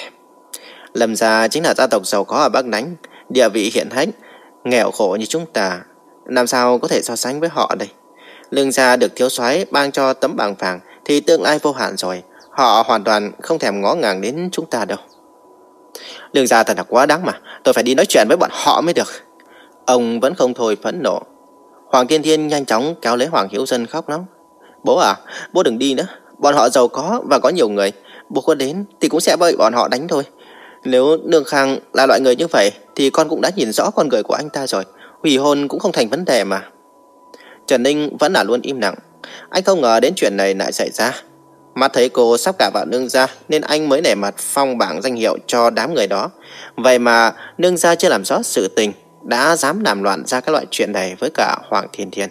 Lâm gia chính là gia tộc giàu có ở Bắc Nánh, địa vị hiện hách, nghèo khổ như chúng ta. Làm sao có thể so sánh với họ đây? Lương gia được thiếu soái ban cho tấm bảng vàng thì tương lai vô hạn rồi. Họ hoàn toàn không thèm ngó ngàng đến chúng ta đâu. Lương gia thật là quá đáng mà. Tôi phải đi nói chuyện với bọn họ mới được. Ông vẫn không thôi phẫn nộ. Hoàng Thiên Thiên nhanh chóng kéo lấy Hoàng Hiếu Dân khóc lắm. Bố à, bố đừng đi nữa. Bọn họ giàu có và có nhiều người. Bố có đến thì cũng sẽ bị bọn họ đánh thôi. Nếu Nương Khang là loại người như vậy thì con cũng đã nhìn rõ con người của anh ta rồi. Hủy hôn cũng không thành vấn đề mà. Trần Ninh vẫn là luôn im lặng. Anh không ngờ đến chuyện này lại xảy ra. Mắt thấy cô sắp cả vào nương gia nên anh mới nể mặt phong bảng danh hiệu cho đám người đó. Vậy mà nương gia chưa làm rõ sự tình, đã dám làm loạn ra các loại chuyện này với cả Hoàng Thiên Thiên.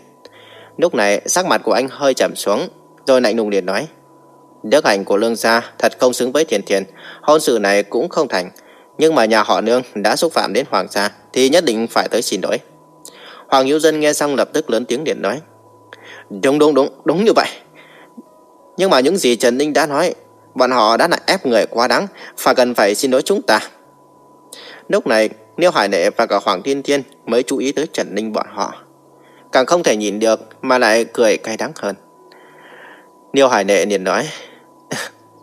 Lúc này sắc mặt của anh hơi trầm xuống, rồi lạnh lùng liền nói. Đức hạnh của lương gia thật không xứng với thiền thiền hôn sự này cũng không thành. Nhưng mà nhà họ nương đã xúc phạm đến Hoàng gia thì nhất định phải tới xin lỗi. Hoàng Hữu Dân nghe xong lập tức lớn tiếng điện nói. Đúng đúng đúng, đúng như vậy. Nhưng mà những gì Trần Ninh đã nói, bọn họ đã lại ép người quá đáng, phải cần phải xin lỗi chúng ta. Lúc này, Niêu Hải Nệ và cả Hoàng Thiên Thiên mới chú ý tới Trần Ninh bọn họ. Càng không thể nhìn được mà lại cười cay đắng hơn. Niêu Hải Nệ liền nói,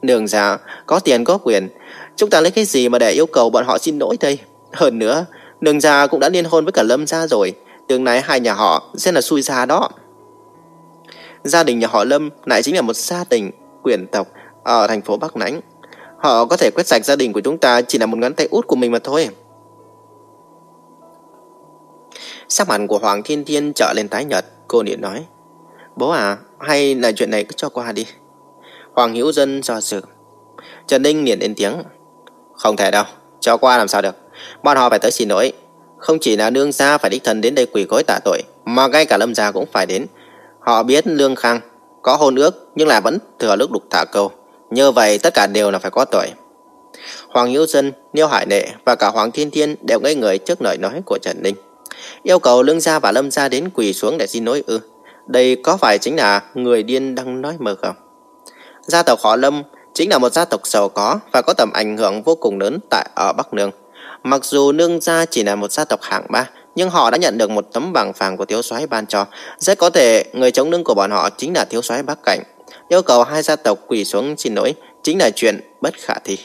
Đường già có tiền có quyền, chúng ta lấy cái gì mà để yêu cầu bọn họ xin lỗi đây? Hơn nữa, đường già cũng đã liên hôn với cả Lâm gia rồi, tương lai hai nhà họ sẽ là xui xa đó. Gia đình nhà họ Lâm lại chính là một gia đình quyền tộc ở thành phố Bắc Nãnh. Họ có thể quét sạch gia đình của chúng ta chỉ là một ngón tay út của mình mà thôi. Sắc mặt của Hoàng Thiên Thiên trở lên tái nhật, cô điện nói. Bố à, hay là chuyện này cứ cho qua đi. Hoàng Hữu Dân do dự. Trần Ninh liền lên tiếng. Không thể đâu, cho qua làm sao được. Bọn họ phải tới xin lỗi. Không chỉ là nương gia phải đích thân đến đây quỳ gối tạ tội, mà ngay cả lâm gia cũng phải đến. Họ biết Lương Khang có hôn ước nhưng là vẫn thừa lúc đục thả câu. Như vậy tất cả đều là phải có tội. Hoàng Hữu Dân, Niêu Hải Nệ và cả Hoàng Thiên Thiên đều ngây người trước lời nói của Trần Ninh. Yêu cầu Lương Gia và Lâm Gia đến quỳ xuống để xin lỗi ư. Đây có phải chính là người điên đang nói mơ không? Gia tộc họ Lâm chính là một gia tộc giàu có và có tầm ảnh hưởng vô cùng lớn tại ở Bắc Nương. Mặc dù Nương Gia chỉ là một gia tộc hạng ba, nhưng họ đã nhận được một tấm bằng vàng của thiếu soái ban cho. Rất có thể người chống lưng của bọn họ chính là thiếu soái Bắc Cảnh. Yêu cầu hai gia tộc quỳ xuống xin lỗi chính là chuyện bất khả thi.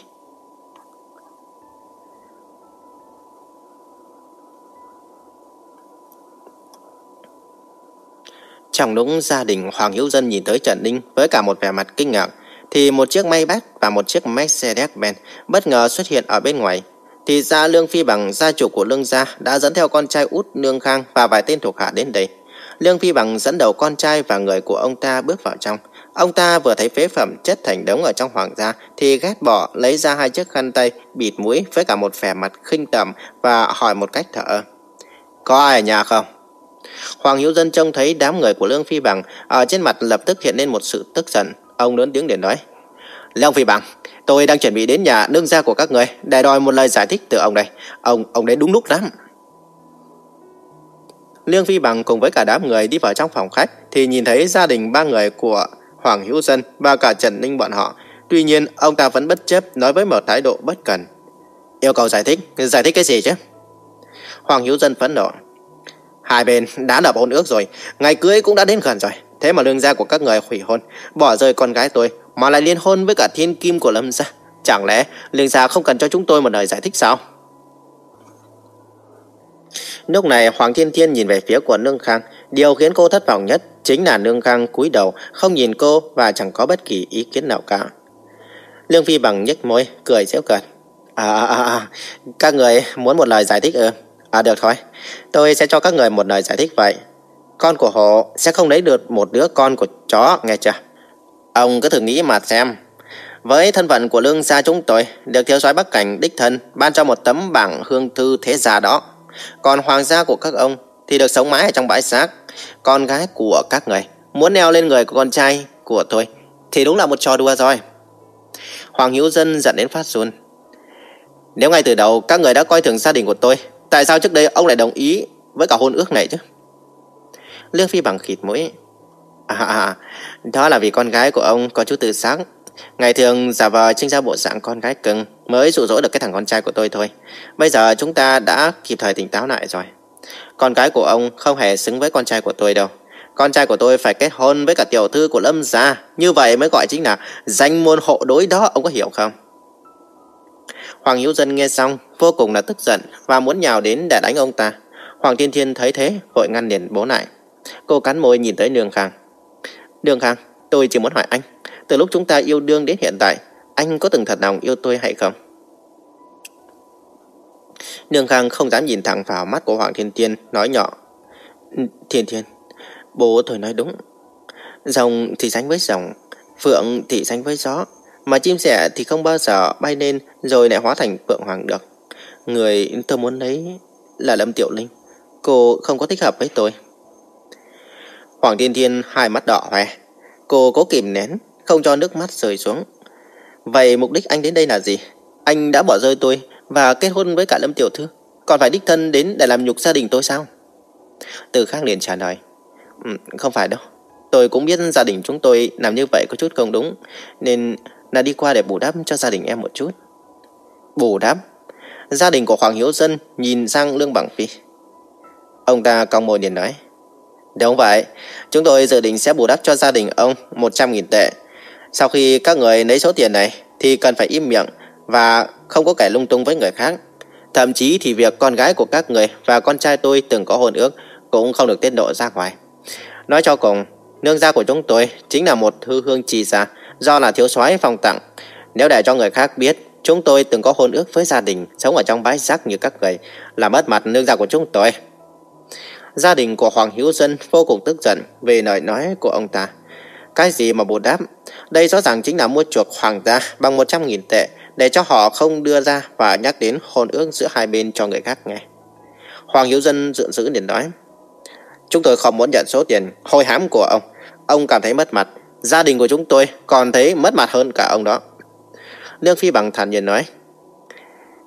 Trong lúc gia đình Hoàng Hữu Dân nhìn tới Trần Ninh với cả một vẻ mặt kinh ngạc, thì một chiếc may bát và một chiếc Mercedes-Benz bất ngờ xuất hiện ở bên ngoài. Thì ra Lương Phi Bằng, gia chủ của Lương Gia, đã dẫn theo con trai út Lương Khang và vài tên thuộc hạ đến đây. Lương Phi Bằng dẫn đầu con trai và người của ông ta bước vào trong. Ông ta vừa thấy phế phẩm chất thành đống ở trong hoàng gia thì ghét bỏ lấy ra hai chiếc khăn tay bịt mũi với cả một vẻ mặt khinh tởm và hỏi một cách thở. Có ai ở nhà không? Hoàng Hiếu Dân trông thấy đám người của Lương Phi Bằng ở trên mặt lập tức hiện lên một sự tức giận. Ông lớn tiếng để nói. Lương Phi Bằng, tôi đang chuẩn bị đến nhà nương gia của các người để đòi một lời giải thích từ ông đây. Ông, ông đấy đúng lúc lắm. Lương Phi Bằng cùng với cả đám người đi vào trong phòng khách thì nhìn thấy gia đình ba người của Hoàng Hữu Dân và cả Trần Ninh bọn họ. Tuy nhiên, ông ta vẫn bất chấp nói với một thái độ bất cần. Yêu cầu giải thích, giải thích cái gì chứ? Hoàng Hữu Dân phẫn nộ. Hai bên đã lập hôn ước rồi, ngày cưới cũng đã đến gần rồi. Thế mà lương gia của các người hủy hôn, bỏ rơi con gái tôi, mà lại liên hôn với cả thiên kim của Lâm gia. Chẳng lẽ lương gia không cần cho chúng tôi một lời giải thích sao? Lúc này Hoàng Thiên Thiên nhìn về phía của Nương Khang, điều khiến cô thất vọng nhất chính là Nương Khang cúi đầu, không nhìn cô và chẳng có bất kỳ ý kiến nào cả. Lương Phi bằng nhếch môi, cười giễu cợt. À, à, à, à, các người muốn một lời giải thích ư? À được thôi, tôi sẽ cho các người một lời giải thích vậy. Con của họ sẽ không lấy được một đứa con của chó, nghe chưa? Ông cứ thử nghĩ mà xem. Với thân phận của lương gia chúng tôi, được thiếu soái Bắc Cảnh đích thân ban cho một tấm bảng hương thư thế gia đó. Còn hoàng gia của các ông thì được sống mái ở trong bãi xác. Con gái của các người muốn neo lên người của con trai của tôi thì đúng là một trò đùa rồi. Hoàng Hữu Dân giận đến phát run. Nếu ngay từ đầu các người đã coi thường gia đình của tôi, tại sao trước đây ông lại đồng ý với cả hôn ước này chứ? Lương Phi bằng khịt mũi. À, à, à đó là vì con gái của ông có chút tự sáng. Ngày thường giả vờ trinh ra bộ dạng con gái cưng mới dụ dỗ được cái thằng con trai của tôi thôi. Bây giờ chúng ta đã kịp thời tỉnh táo lại rồi. Con gái của ông không hề xứng với con trai của tôi đâu. Con trai của tôi phải kết hôn với cả tiểu thư của Lâm gia. Như vậy mới gọi chính là danh môn hộ đối đó, ông có hiểu không? Hoàng Hữu Dân nghe xong, vô cùng là tức giận và muốn nhào đến để đánh ông ta. Hoàng Thiên Thiên thấy thế, vội ngăn liền bố lại. Cô cắn môi nhìn tới Đường Khang. Đường Khang, tôi chỉ muốn hỏi anh, từ lúc chúng ta yêu đương đến hiện tại, anh có từng thật lòng yêu tôi hay không? Đường Khang không dám nhìn thẳng vào mắt của Hoàng Thiên Thiên, nói nhỏ. Thiên Thiên, bố tôi nói đúng. Rồng thì sánh với rồng, phượng thì sánh với gió, mà chim sẻ thì không bao giờ bay lên rồi lại hóa thành phượng hoàng được. Người tôi muốn lấy là Lâm Tiểu Linh. Cô không có thích hợp với tôi. Hoàng Thiên Thiên hai mắt đỏ hoe. Cô cố kìm nén, không cho nước mắt rơi xuống. Vậy mục đích anh đến đây là gì? Anh đã bỏ rơi tôi và kết hôn với cả Lâm Tiểu Thư. Còn phải đích thân đến để làm nhục gia đình tôi sao? Từ khác liền trả lời. Ừ, không phải đâu. Tôi cũng biết gia đình chúng tôi làm như vậy có chút không đúng. Nên là đi qua để bù đắp cho gia đình em một chút. Bù đắp? Gia đình của Hoàng Hiếu Dân nhìn sang Lương Bằng Phi. Ông ta cong môi liền nói. Đúng vậy, chúng tôi dự định sẽ bù đắp cho gia đình ông 100.000 tệ. Sau khi các người lấy số tiền này thì cần phải im miệng và không có kẻ lung tung với người khác. Thậm chí thì việc con gái của các người và con trai tôi từng có hôn ước cũng không được tiết lộ ra ngoài. Nói cho cùng, nương gia của chúng tôi chính là một hư hương trì gia do là thiếu soái phong tặng. Nếu để cho người khác biết, chúng tôi từng có hôn ước với gia đình sống ở trong bãi rác như các người, là mất mặt nương gia của chúng tôi. Gia đình của Hoàng Hiếu Dân vô cùng tức giận về lời nói của ông ta. Cái gì mà bù đáp? Đây rõ ràng chính là mua chuộc hoàng gia bằng 100.000 tệ để cho họ không đưa ra và nhắc đến hôn ước giữa hai bên cho người khác nghe. Hoàng Hiếu Dân dự dữ liền nói. Chúng tôi không muốn nhận số tiền hôi hám của ông. Ông cảm thấy mất mặt. Gia đình của chúng tôi còn thấy mất mặt hơn cả ông đó. Lương Phi bằng thản nhiên nói.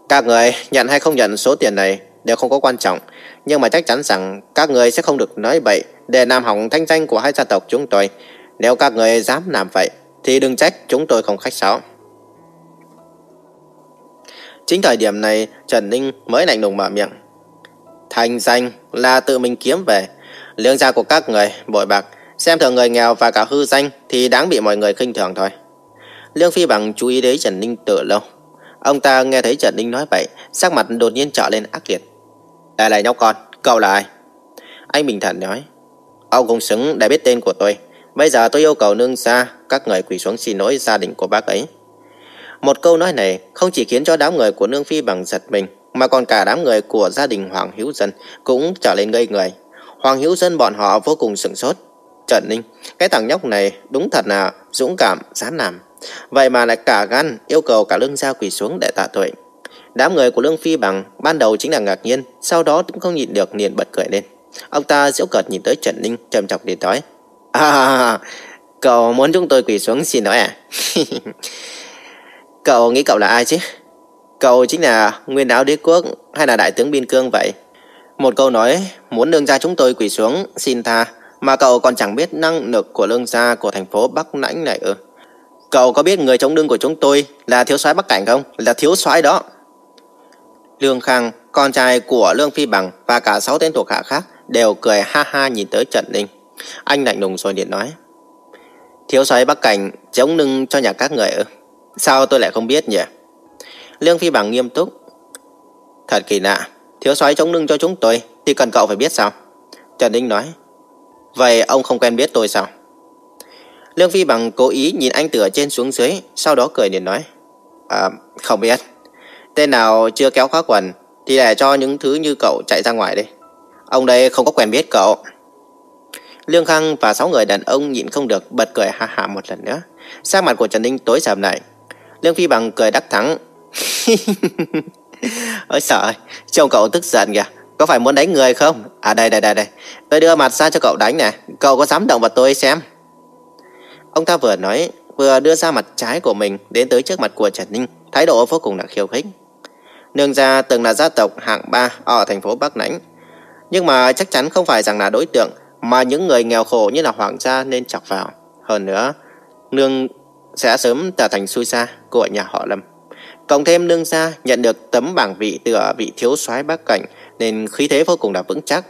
Các người nhận hay không nhận số tiền này đều không có quan trọng. Nhưng mà chắc chắn rằng các người sẽ không được nói bậy để làm hỏng thanh danh của hai gia tộc chúng tôi. Nếu các người dám làm vậy, thì đừng trách chúng tôi không khách sáo. Chính thời điểm này, Trần Ninh mới lạnh lùng mở miệng. Thành danh là tự mình kiếm về. Lương gia của các người bội bạc xem thường người nghèo và cả hư danh thì đáng bị mọi người khinh thường thôi. Lương Phi bằng chú ý đến Trần Ninh từ lâu. Ông ta nghe thấy Trần Ninh nói vậy, sắc mặt đột nhiên trở lên ác liệt. Đây là nhóc con, cậu là ai? Anh bình thản nói. Ông không xứng để biết tên của tôi. Bây giờ tôi yêu cầu nương xa, các người quỳ xuống xin lỗi gia đình của bác ấy. Một câu nói này không chỉ khiến cho đám người của nương phi bằng giật mình, mà còn cả đám người của gia đình Hoàng Hữu Dân cũng trở lên ngây người. Hoàng Hữu Dân bọn họ vô cùng sửng sốt. Trần Ninh, cái thằng nhóc này đúng thật là dũng cảm, dám làm. Vậy mà lại cả gan yêu cầu cả lương gia quỳ xuống để tạ tội. Đám người của Lương Phi Bằng ban đầu chính là ngạc nhiên, sau đó cũng không nhịn được liền bật cười lên. Ông ta giễu cợt nhìn tới Trần Ninh trầm trọng để nói. À, cậu muốn chúng tôi quỳ xuống xin lỗi à? cậu nghĩ cậu là ai chứ? Cậu chính là nguyên áo đế quốc hay là đại tướng biên cương vậy? Một câu nói muốn đương ra chúng tôi quỳ xuống xin tha mà cậu còn chẳng biết năng lực của lương gia của thành phố Bắc Nãnh này ư Cậu có biết người chống lưng của chúng tôi là thiếu soái Bắc Cảnh không? Là thiếu soái đó Lương Khang, con trai của Lương Phi Bằng và cả sáu tên thuộc hạ khác đều cười ha ha nhìn tới Trần Ninh. Anh lạnh lùng rồi điện nói. Thiếu soái Bắc Cảnh chống lưng cho nhà các người ư? Sao tôi lại không biết nhỉ? Lương Phi Bằng nghiêm túc. Thật kỳ lạ, thiếu soái chống lưng cho chúng tôi thì cần cậu phải biết sao? Trần Ninh nói. Vậy ông không quen biết tôi sao? Lương Phi Bằng cố ý nhìn anh từ ở trên xuống dưới, sau đó cười liền nói. À, không biết. Tên nào chưa kéo khóa quần thì để cho những thứ như cậu chạy ra ngoài đi. Ông đây không có quen biết cậu. Lương Khang và sáu người đàn ông nhịn không được bật cười ha ha một lần nữa. Sắc mặt của Trần Ninh tối sầm lại. Lương Phi Bằng cười đắc thắng. Ôi sợ trông cậu tức giận kìa. Có phải muốn đánh người không? À đây đây đây đây. Tôi đưa mặt ra cho cậu đánh nè. Cậu có dám động vào tôi xem. Ông ta vừa nói, vừa đưa ra mặt trái của mình đến tới trước mặt của Trần Ninh. Thái độ vô cùng là khiêu khích. Nương gia từng là gia tộc hạng 3 ở thành phố Bắc Nãnh. Nhưng mà chắc chắn không phải rằng là đối tượng mà những người nghèo khổ như là hoàng gia nên chọc vào. Hơn nữa, nương sẽ sớm trở thành xui xa của nhà họ Lâm. Cộng thêm nương gia nhận được tấm bảng vị từ vị thiếu soái Bắc Cảnh nên khí thế vô cùng là vững chắc.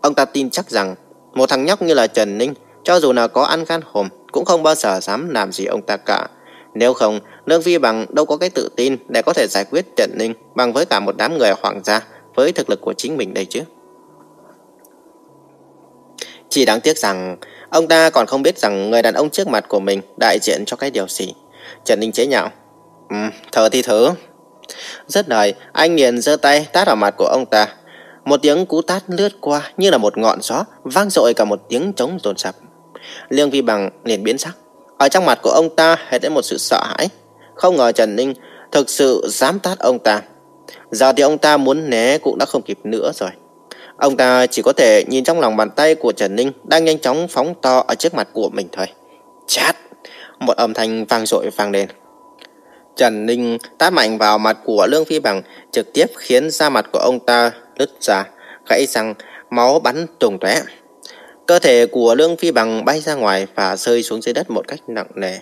Ông ta tin chắc rằng một thằng nhóc như là Trần Ninh cho dù là có ăn gan hùm cũng không bao giờ dám làm gì ông ta cả. Nếu không, Lương Phi Bằng đâu có cái tự tin để có thể giải quyết Trần Ninh bằng với cả một đám người hoàng gia với thực lực của chính mình đây chứ. Chỉ đáng tiếc rằng ông ta còn không biết rằng người đàn ông trước mặt của mình đại diện cho cái điều gì. Trần Ninh chế nhạo. Ừ, thở thì thở. Rất lời, anh liền giơ tay tát vào mặt của ông ta. Một tiếng cú tát lướt qua như là một ngọn gió, vang dội cả một tiếng trống rồn sập. Lương Vi Bằng liền biến sắc. Ở trong mặt của ông ta hết đến một sự sợ hãi. Không ngờ Trần Ninh thực sự dám tát ông ta. Giờ thì ông ta muốn né cũng đã không kịp nữa rồi. Ông ta chỉ có thể nhìn trong lòng bàn tay của Trần Ninh đang nhanh chóng phóng to ở trước mặt của mình thôi. Chát! Một âm thanh vang dội vang lên. Trần Ninh tát mạnh vào mặt của Lương Phi Bằng trực tiếp khiến da mặt của ông ta đứt ra, gãy răng, máu bắn tùng tóe. Cơ thể của Lương Phi Bằng bay ra ngoài và rơi xuống dưới đất một cách nặng nề.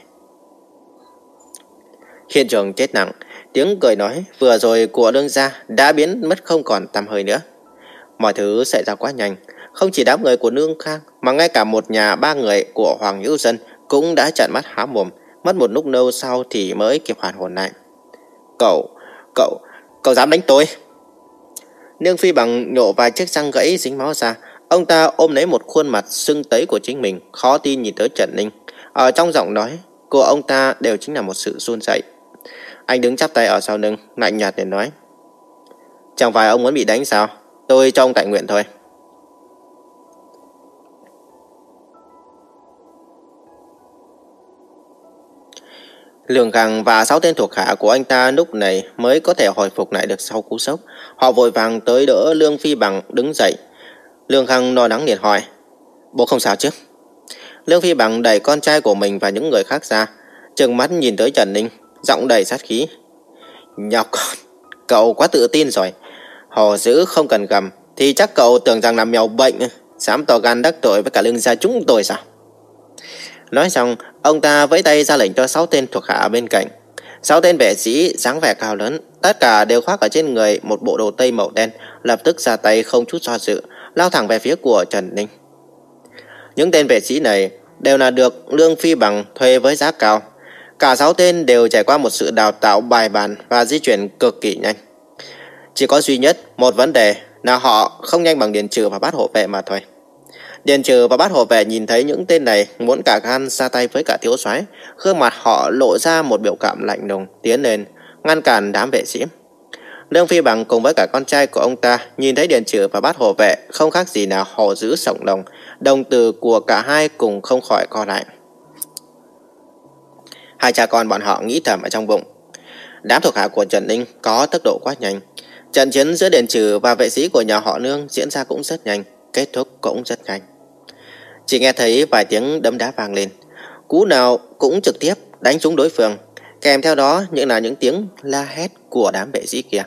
Hiện trường chết nặng, tiếng cười nói vừa rồi của Lương gia đã biến mất không còn tăm hơi nữa. Mọi thứ xảy ra quá nhanh, không chỉ đám người của Nương Khang mà ngay cả một nhà ba người của Hoàng Hữu Dân cũng đã trợn mắt há mồm, mất một lúc lâu sau thì mới kịp hoàn hồn lại. Cậu, cậu, cậu dám đánh tôi? Nương Phi bằng nhổ vài chiếc răng gãy dính máu ra, ông ta ôm lấy một khuôn mặt sưng tấy của chính mình, khó tin nhìn tới Trần Ninh. Ở trong giọng nói của ông ta đều chính là một sự run rẩy. Anh đứng chắp tay ở sau lưng, lạnh nhạt để nói. Chẳng phải ông muốn bị đánh sao? Tôi cho ông tại nguyện thôi. Lương Khang và sáu tên thuộc hạ của anh ta lúc này mới có thể hồi phục lại được sau cú sốc. Họ vội vàng tới đỡ Lương Phi Bằng đứng dậy. Lương Khang lo lắng liền hỏi. Bố không sao chứ? Lương Phi Bằng đẩy con trai của mình và những người khác ra. Trừng mắt nhìn tới Trần Ninh, giọng đầy sát khí. Nhọc con, cậu quá tự tin rồi. Hồ dữ không cần gầm, thì chắc cậu tưởng rằng là mèo bệnh, dám to gan đắc tội với cả lương gia chúng tôi sao? Nói xong, ông ta vẫy tay ra lệnh cho sáu tên thuộc hạ bên cạnh. Sáu tên vệ sĩ dáng vẻ cao lớn, tất cả đều khoác ở trên người một bộ đồ tây màu đen, lập tức ra tay không chút do dự, lao thẳng về phía của Trần Ninh. Những tên vệ sĩ này đều là được Lương Phi Bằng thuê với giá cao. Cả sáu tên đều trải qua một sự đào tạo bài bản và di chuyển cực kỳ nhanh. Chỉ có duy nhất một vấn đề là họ không nhanh bằng Điền Trừ và bát hộ vệ mà thôi. Điền Trừ và bát hộ vệ nhìn thấy những tên này muốn cả gan ra tay với cả thiếu soái, gương mặt họ lộ ra một biểu cảm lạnh lùng tiến lên ngăn cản đám vệ sĩ. Lương Phi Bằng cùng với cả con trai của ông ta nhìn thấy Điền Trừ và bát hộ vệ không khác gì nào họ giữ sổng đồng, đồng từ của cả hai cùng không khỏi co lại. Hai cha con bọn họ nghĩ thầm ở trong bụng. Đám thuộc hạ của Trần Ninh có tốc độ quá nhanh, Trận chiến giữa đền trừ và vệ sĩ của nhà họ Nương diễn ra cũng rất nhanh, kết thúc cũng rất nhanh. Chỉ nghe thấy vài tiếng đấm đá vang lên, cú nào cũng trực tiếp đánh trúng đối phương, kèm theo đó những là những tiếng la hét của đám vệ sĩ kia.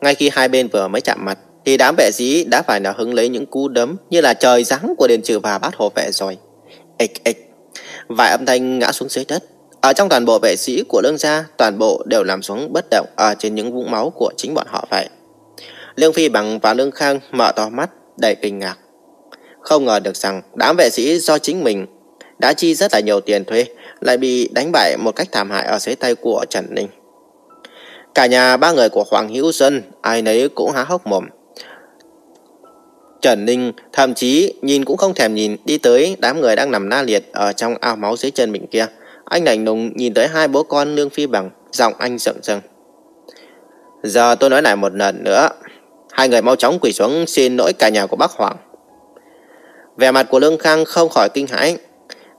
Ngay khi hai bên vừa mới chạm mặt thì đám vệ sĩ đã phải là hứng lấy những cú đấm như là trời giáng của đền trừ và bát hộ vệ rồi. Ếch ếch. Vài âm thanh ngã xuống dưới đất. Ở trong toàn bộ vệ sĩ của lương gia, toàn bộ đều làm xuống bất động ở trên những vũng máu của chính bọn họ vậy. Lương Phi Bằng và Lương Khang mở to mắt, đầy kinh ngạc. Không ngờ được rằng đám vệ sĩ do chính mình đã chi rất là nhiều tiền thuê, lại bị đánh bại một cách thảm hại ở dưới tay của Trần Ninh. Cả nhà ba người của Hoàng Hữu Xuân ai nấy cũng há hốc mồm. Trần Ninh thậm chí nhìn cũng không thèm nhìn đi tới đám người đang nằm na liệt ở trong ao máu dưới chân mình kia. Anh lạnh lùng nhìn tới hai bố con Lương Phi Bằng, giọng anh rợn rừng. Giờ tôi nói lại một lần nữa, hai người mau chóng quỳ xuống xin lỗi cả nhà của bác Hoàng. Vẻ mặt của Lương Khang không khỏi kinh hãi,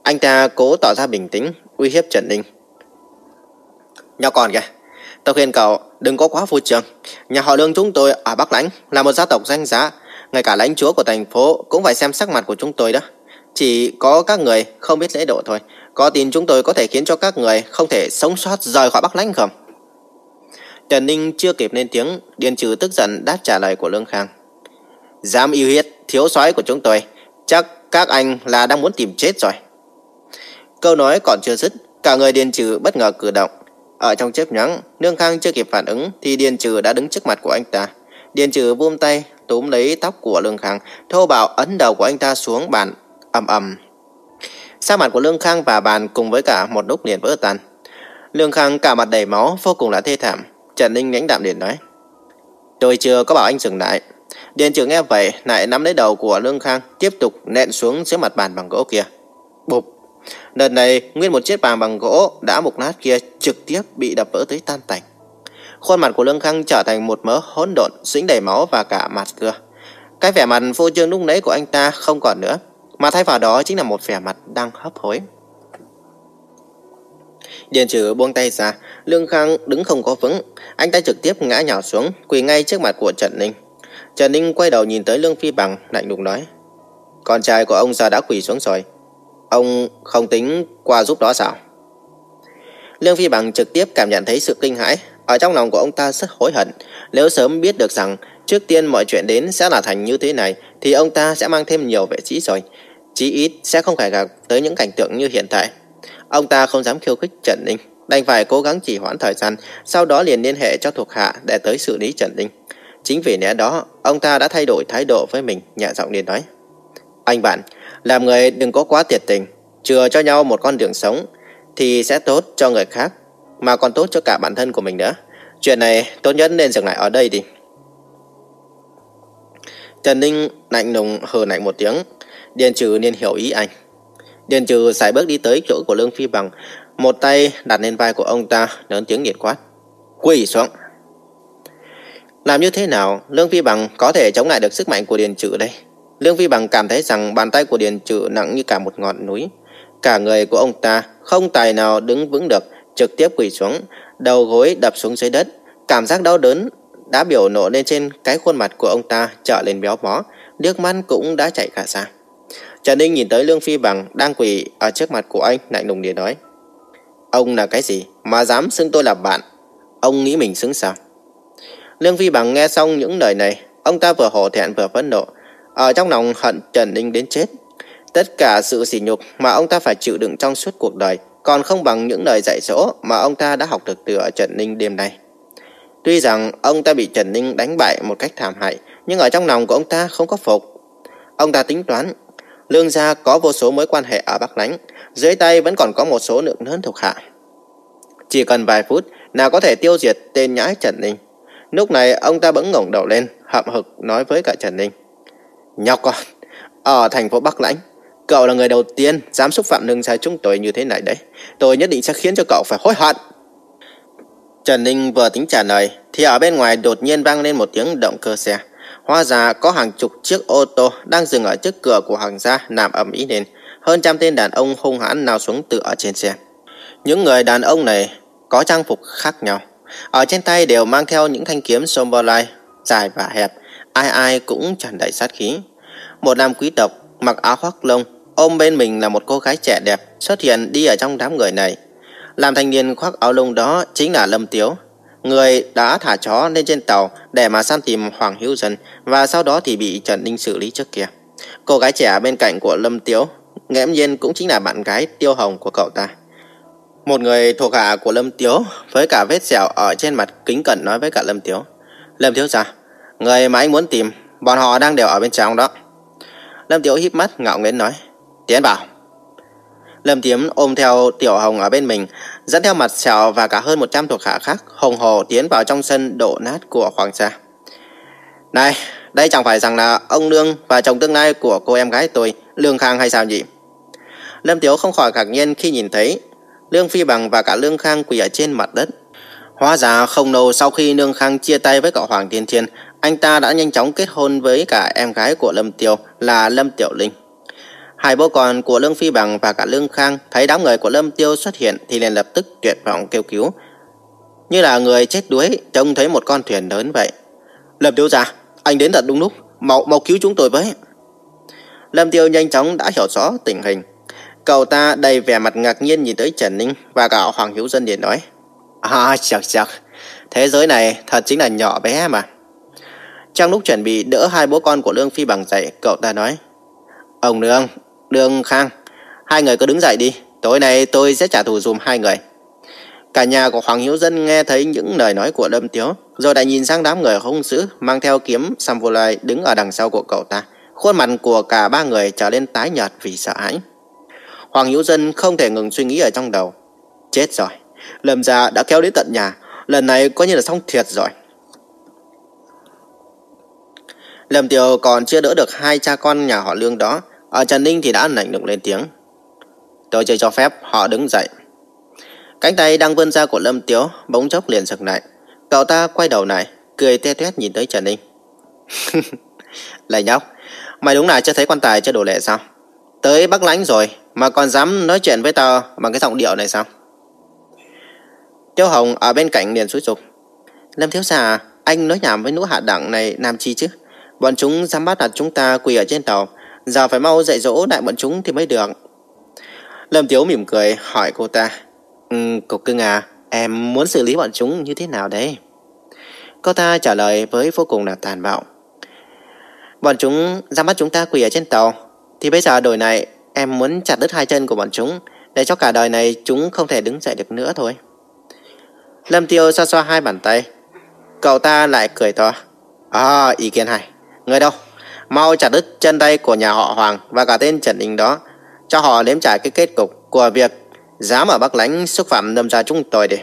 anh ta cố tỏ ra bình tĩnh, uy hiếp Trần Ninh. Nhỏ con kìa, tôi khuyên cậu đừng có quá vô trường. Nhà họ Lương chúng tôi ở Bắc Lãnh là một gia tộc danh giá, ngay cả lãnh chúa của thành phố cũng phải xem sắc mặt của chúng tôi đó. Chỉ có các người không biết lễ độ thôi. Có tin chúng tôi có thể khiến cho các người không thể sống sót rời khỏi Bắc Lãnh không? Trần Ninh chưa kịp lên tiếng, Điền Trừ tức giận đáp trả lời của Lương Khang. Dám yêu hiếp thiếu soái của chúng tôi, chắc các anh là đang muốn tìm chết rồi. Câu nói còn chưa dứt, cả người Điền Trừ bất ngờ cử động. Ở trong chớp nhoáng, Lương Khang chưa kịp phản ứng thì Điền Trừ đã đứng trước mặt của anh ta. Điền Trừ buông tay, túm lấy tóc của Lương Khang, thô bạo ấn đầu của anh ta xuống bàn, ầm ầm. Sa mặt của Lương Khang và bàn cùng với cả một lúc liền vỡ tan. Lương Khang cả mặt đầy máu, vô cùng là thê thảm. Trần Ninh lãnh đạm liền nói. Tôi chưa có bảo anh dừng lại. Điền trưởng nghe vậy, lại nắm lấy đầu của Lương Khang, tiếp tục nện xuống dưới mặt bàn bằng gỗ kia. Bụp. Lần này, nguyên một chiếc bàn bằng gỗ đã mục nát kia trực tiếp bị đập vỡ tới tan tành. Khuôn mặt của Lương Khang trở thành một mớ hỗn độn, dính đầy máu và cả mặt cưa. Cái vẻ mặt vô trương lúc nãy của anh ta không còn nữa, mà thay vào đó chính là một vẻ mặt đang hấp hối. Điền trừ buông tay ra, Lương Khang đứng không có vững, anh ta trực tiếp ngã nhào xuống, quỳ ngay trước mặt của Trần Ninh. Trần Ninh quay đầu nhìn tới Lương Phi Bằng, lạnh lùng nói: "Con trai của ông giờ đã quỳ xuống rồi, ông không tính qua giúp đó sao?" Lương Phi Bằng trực tiếp cảm nhận thấy sự kinh hãi, ở trong lòng của ông ta rất hối hận. Nếu sớm biết được rằng trước tiên mọi chuyện đến sẽ là thành như thế này, thì ông ta sẽ mang thêm nhiều vệ sĩ rồi. Chí ít sẽ không phải gặp tới những cảnh tượng như hiện tại. Ông ta không dám khiêu khích Trần Ninh, đành phải cố gắng chỉ hoãn thời gian, sau đó liền liên hệ cho thuộc hạ để tới xử lý Trần Ninh. Chính vì lẽ đó, ông ta đã thay đổi thái độ với mình, nhẹ giọng liền nói. Anh bạn, làm người đừng có quá tiệt tình, chừa cho nhau một con đường sống, thì sẽ tốt cho người khác, mà còn tốt cho cả bản thân của mình nữa. Chuyện này tốt nhất nên dừng lại ở đây đi. Trần Ninh lạnh lùng hờ lạnh một tiếng, Điền Trừ nên hiểu ý anh. Điền Trừ sải bước đi tới chỗ của Lương Phi Bằng, một tay đặt lên vai của ông ta, lớn tiếng nhiệt quát. Quỳ xuống. Làm như thế nào Lương Phi Bằng có thể chống lại được sức mạnh của Điền Trừ đây? Lương Phi Bằng cảm thấy rằng bàn tay của Điền Trừ nặng như cả một ngọn núi. Cả người của ông ta không tài nào đứng vững được, trực tiếp quỳ xuống, đầu gối đập xuống dưới đất. Cảm giác đau đớn đã biểu nộ lên trên cái khuôn mặt của ông ta trở lên béo bó, nước mắt cũng đã chảy cả ra. Trần Ninh nhìn tới Lương Phi Bằng đang quỳ ở trước mặt của anh, lạnh lùng để nói. Ông là cái gì mà dám xưng tôi là bạn? Ông nghĩ mình xứng sao? Lương Phi Bằng nghe xong những lời này, ông ta vừa hổ thẹn vừa phẫn nộ, ở trong lòng hận Trần Ninh đến chết. Tất cả sự sỉ nhục mà ông ta phải chịu đựng trong suốt cuộc đời còn không bằng những lời dạy dỗ mà ông ta đã học được từ ở Trần Ninh đêm nay. Tuy rằng ông ta bị Trần Ninh đánh bại một cách thảm hại, nhưng ở trong lòng của ông ta không có phục. Ông ta tính toán, lương gia có vô số mối quan hệ ở Bắc Lánh, dưới tay vẫn còn có một số lượng lớn thuộc hạ. Chỉ cần vài phút nào có thể tiêu diệt tên nhãi Trần Ninh. Lúc này ông ta bỗng ngẩng đầu lên, hậm hực nói với cả Trần Ninh. Nhóc con, ở thành phố Bắc Lãnh, cậu là người đầu tiên dám xúc phạm lương gia chúng tôi như thế này đấy. Tôi nhất định sẽ khiến cho cậu phải hối hận. Trần Ninh vừa tính trả lời, thì ở bên ngoài đột nhiên vang lên một tiếng động cơ xe. Hóa ra có hàng chục chiếc ô tô đang dừng ở trước cửa của hàng gia nằm ầm ĩ lên. Hơn trăm tên đàn ông hung hãn nào xuống từ ở trên xe. Những người đàn ông này có trang phục khác nhau. Ở trên tay đều mang theo những thanh kiếm Sombolai dài và hẹp. Ai ai cũng tràn đầy sát khí. Một nam quý tộc mặc áo khoác lông, ôm bên mình là một cô gái trẻ đẹp, xuất hiện đi ở trong đám người này. Làm thanh niên khoác áo lông đó chính là Lâm Tiếu người đã thả chó lên trên tàu để mà săn tìm Hoàng Hữu Dân và sau đó thì bị Trần Ninh xử lý trước kia. Cô gái trẻ bên cạnh của Lâm Tiếu, ngẫm nhiên cũng chính là bạn gái Tiêu Hồng của cậu ta. Một người thuộc hạ của Lâm Tiếu với cả vết sẹo ở trên mặt kính cẩn nói với cả Lâm Tiếu. Lâm Tiếu ra, người mà anh muốn tìm, bọn họ đang đều ở bên trong đó. Lâm Tiếu híp mắt ngạo nghễ nói, tiến vào. Lâm Tiếm ôm theo Tiểu Hồng ở bên mình, dẫn theo mặt sẹo và cả hơn 100 thuộc hạ khác, hồng hồ tiến vào trong sân đổ nát của Hoàng gia. Này, đây chẳng phải rằng là ông Lương và chồng tương lai của cô em gái tôi, Lương Khang hay sao nhỉ? Lâm Tiếu không khỏi ngạc nhiên khi nhìn thấy Lương Phi Bằng và cả Lương Khang quỳ ở trên mặt đất. Hóa ra không lâu sau khi Lương Khang chia tay với cậu Hoàng Thiên Thiên, anh ta đã nhanh chóng kết hôn với cả em gái của Lâm Tiêu là Lâm Tiểu Linh. Hai bố con của Lương Phi Bằng và cả Lương Khang thấy đám người của Lâm Tiêu xuất hiện thì liền lập tức tuyệt vọng kêu cứu. Như là người chết đuối trông thấy một con thuyền lớn vậy. Lâm Tiêu già, anh đến thật đúng lúc, mau mau cứu chúng tôi với. Lâm Tiêu nhanh chóng đã hiểu rõ tình hình. Cậu ta đầy vẻ mặt ngạc nhiên nhìn tới Trần Ninh và cả Hoàng Hiếu Dân liền nói. À chật chật, thế giới này thật chính là nhỏ bé mà. Trong lúc chuẩn bị đỡ hai bố con của Lương Phi bằng dậy, cậu ta nói. Ông Nương, Đường Khang, hai người cứ đứng dậy đi, tối nay tôi sẽ trả thù dùm hai người. Cả nhà của Hoàng Hiếu Dân nghe thấy những lời nói của Lâm Tiếu, rồi lại nhìn sang đám người hung dữ mang theo kiếm Samurai đứng ở đằng sau của cậu ta. Khuôn mặt của cả ba người trở lên tái nhợt vì sợ hãi. Hoàng Hiếu Dân không thể ngừng suy nghĩ ở trong đầu. Chết rồi, Lâm gia đã kéo đến tận nhà, lần này coi như là xong thiệt rồi. Lâm Tiếu còn chưa đỡ được hai cha con nhà họ Lương đó, ở Trần Ninh thì đã lạnh lùng lên tiếng. Tôi chưa cho phép họ đứng dậy. Cánh tay đang vươn ra của Lâm Tiếu bỗng chốc liền giật lại. Cậu ta quay đầu lại, cười te tuét nhìn tới Trần Ninh. Lại nhóc, mày đúng là chưa thấy quan tài chưa đổ lệ sao? Tới Bắc Lánh rồi mà còn dám nói chuyện với tao bằng cái giọng điệu này sao? Tiêu Hồng ở bên cạnh liền xúi dục. Lâm Thiếu Sà, anh nói nhảm với nữ hạ đẳng này làm chi chứ? Bọn chúng dám bắt đặt chúng ta quỳ ở trên tàu Giờ phải mau dạy dỗ đại bọn chúng thì mới được. Lâm Tiếu mỉm cười hỏi cô ta. Ừ, um, Cục cưng à Em muốn xử lý bọn chúng như thế nào đấy Cô ta trả lời với vô cùng là tàn bạo. Bọn chúng ra mắt chúng ta quỳ ở trên tàu. Thì bây giờ đổi này Em muốn chặt đứt hai chân của bọn chúng Để cho cả đời này chúng không thể đứng dậy được nữa thôi. Lâm Tiêu xoa xoa hai bàn tay. Cậu ta lại cười to. À ý kiến hay. Người đâu? Mau chặt đứt chân tay của nhà họ Hoàng và cả tên Trần Đình đó. Cho họ nếm trải cái kết cục của việc dám ở Bắc Lãnh xúc phạm đâm ra chúng tôi đi.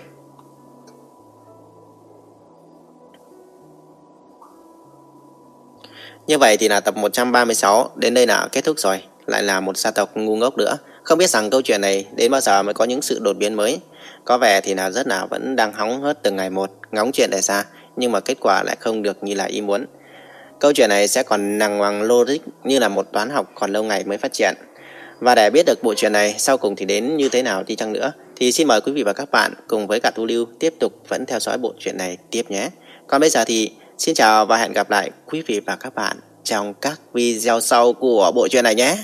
Như vậy thì là tập 136 đến đây là kết thúc rồi. Lại là một gia tộc ngu ngốc nữa. Không biết rằng câu chuyện này đến bao giờ mới có những sự đột biến mới. Có vẻ thì là rất là vẫn đang hóng hớt từng ngày một, ngóng chuyện để ra. Nhưng mà kết quả lại không được như là ý muốn. Câu chuyện này sẽ còn nằng hoàng logic như là một toán học còn lâu ngày mới phát triển. Và để biết được bộ truyện này, sau cùng thì đến như thế nào đi chăng nữa, thì xin mời quý vị và các bạn cùng với cả Thu Lưu tiếp tục vẫn theo dõi bộ truyện này tiếp nhé. Còn bây giờ thì xin chào và hẹn gặp lại quý vị và các bạn trong các video sau của bộ truyện này nhé.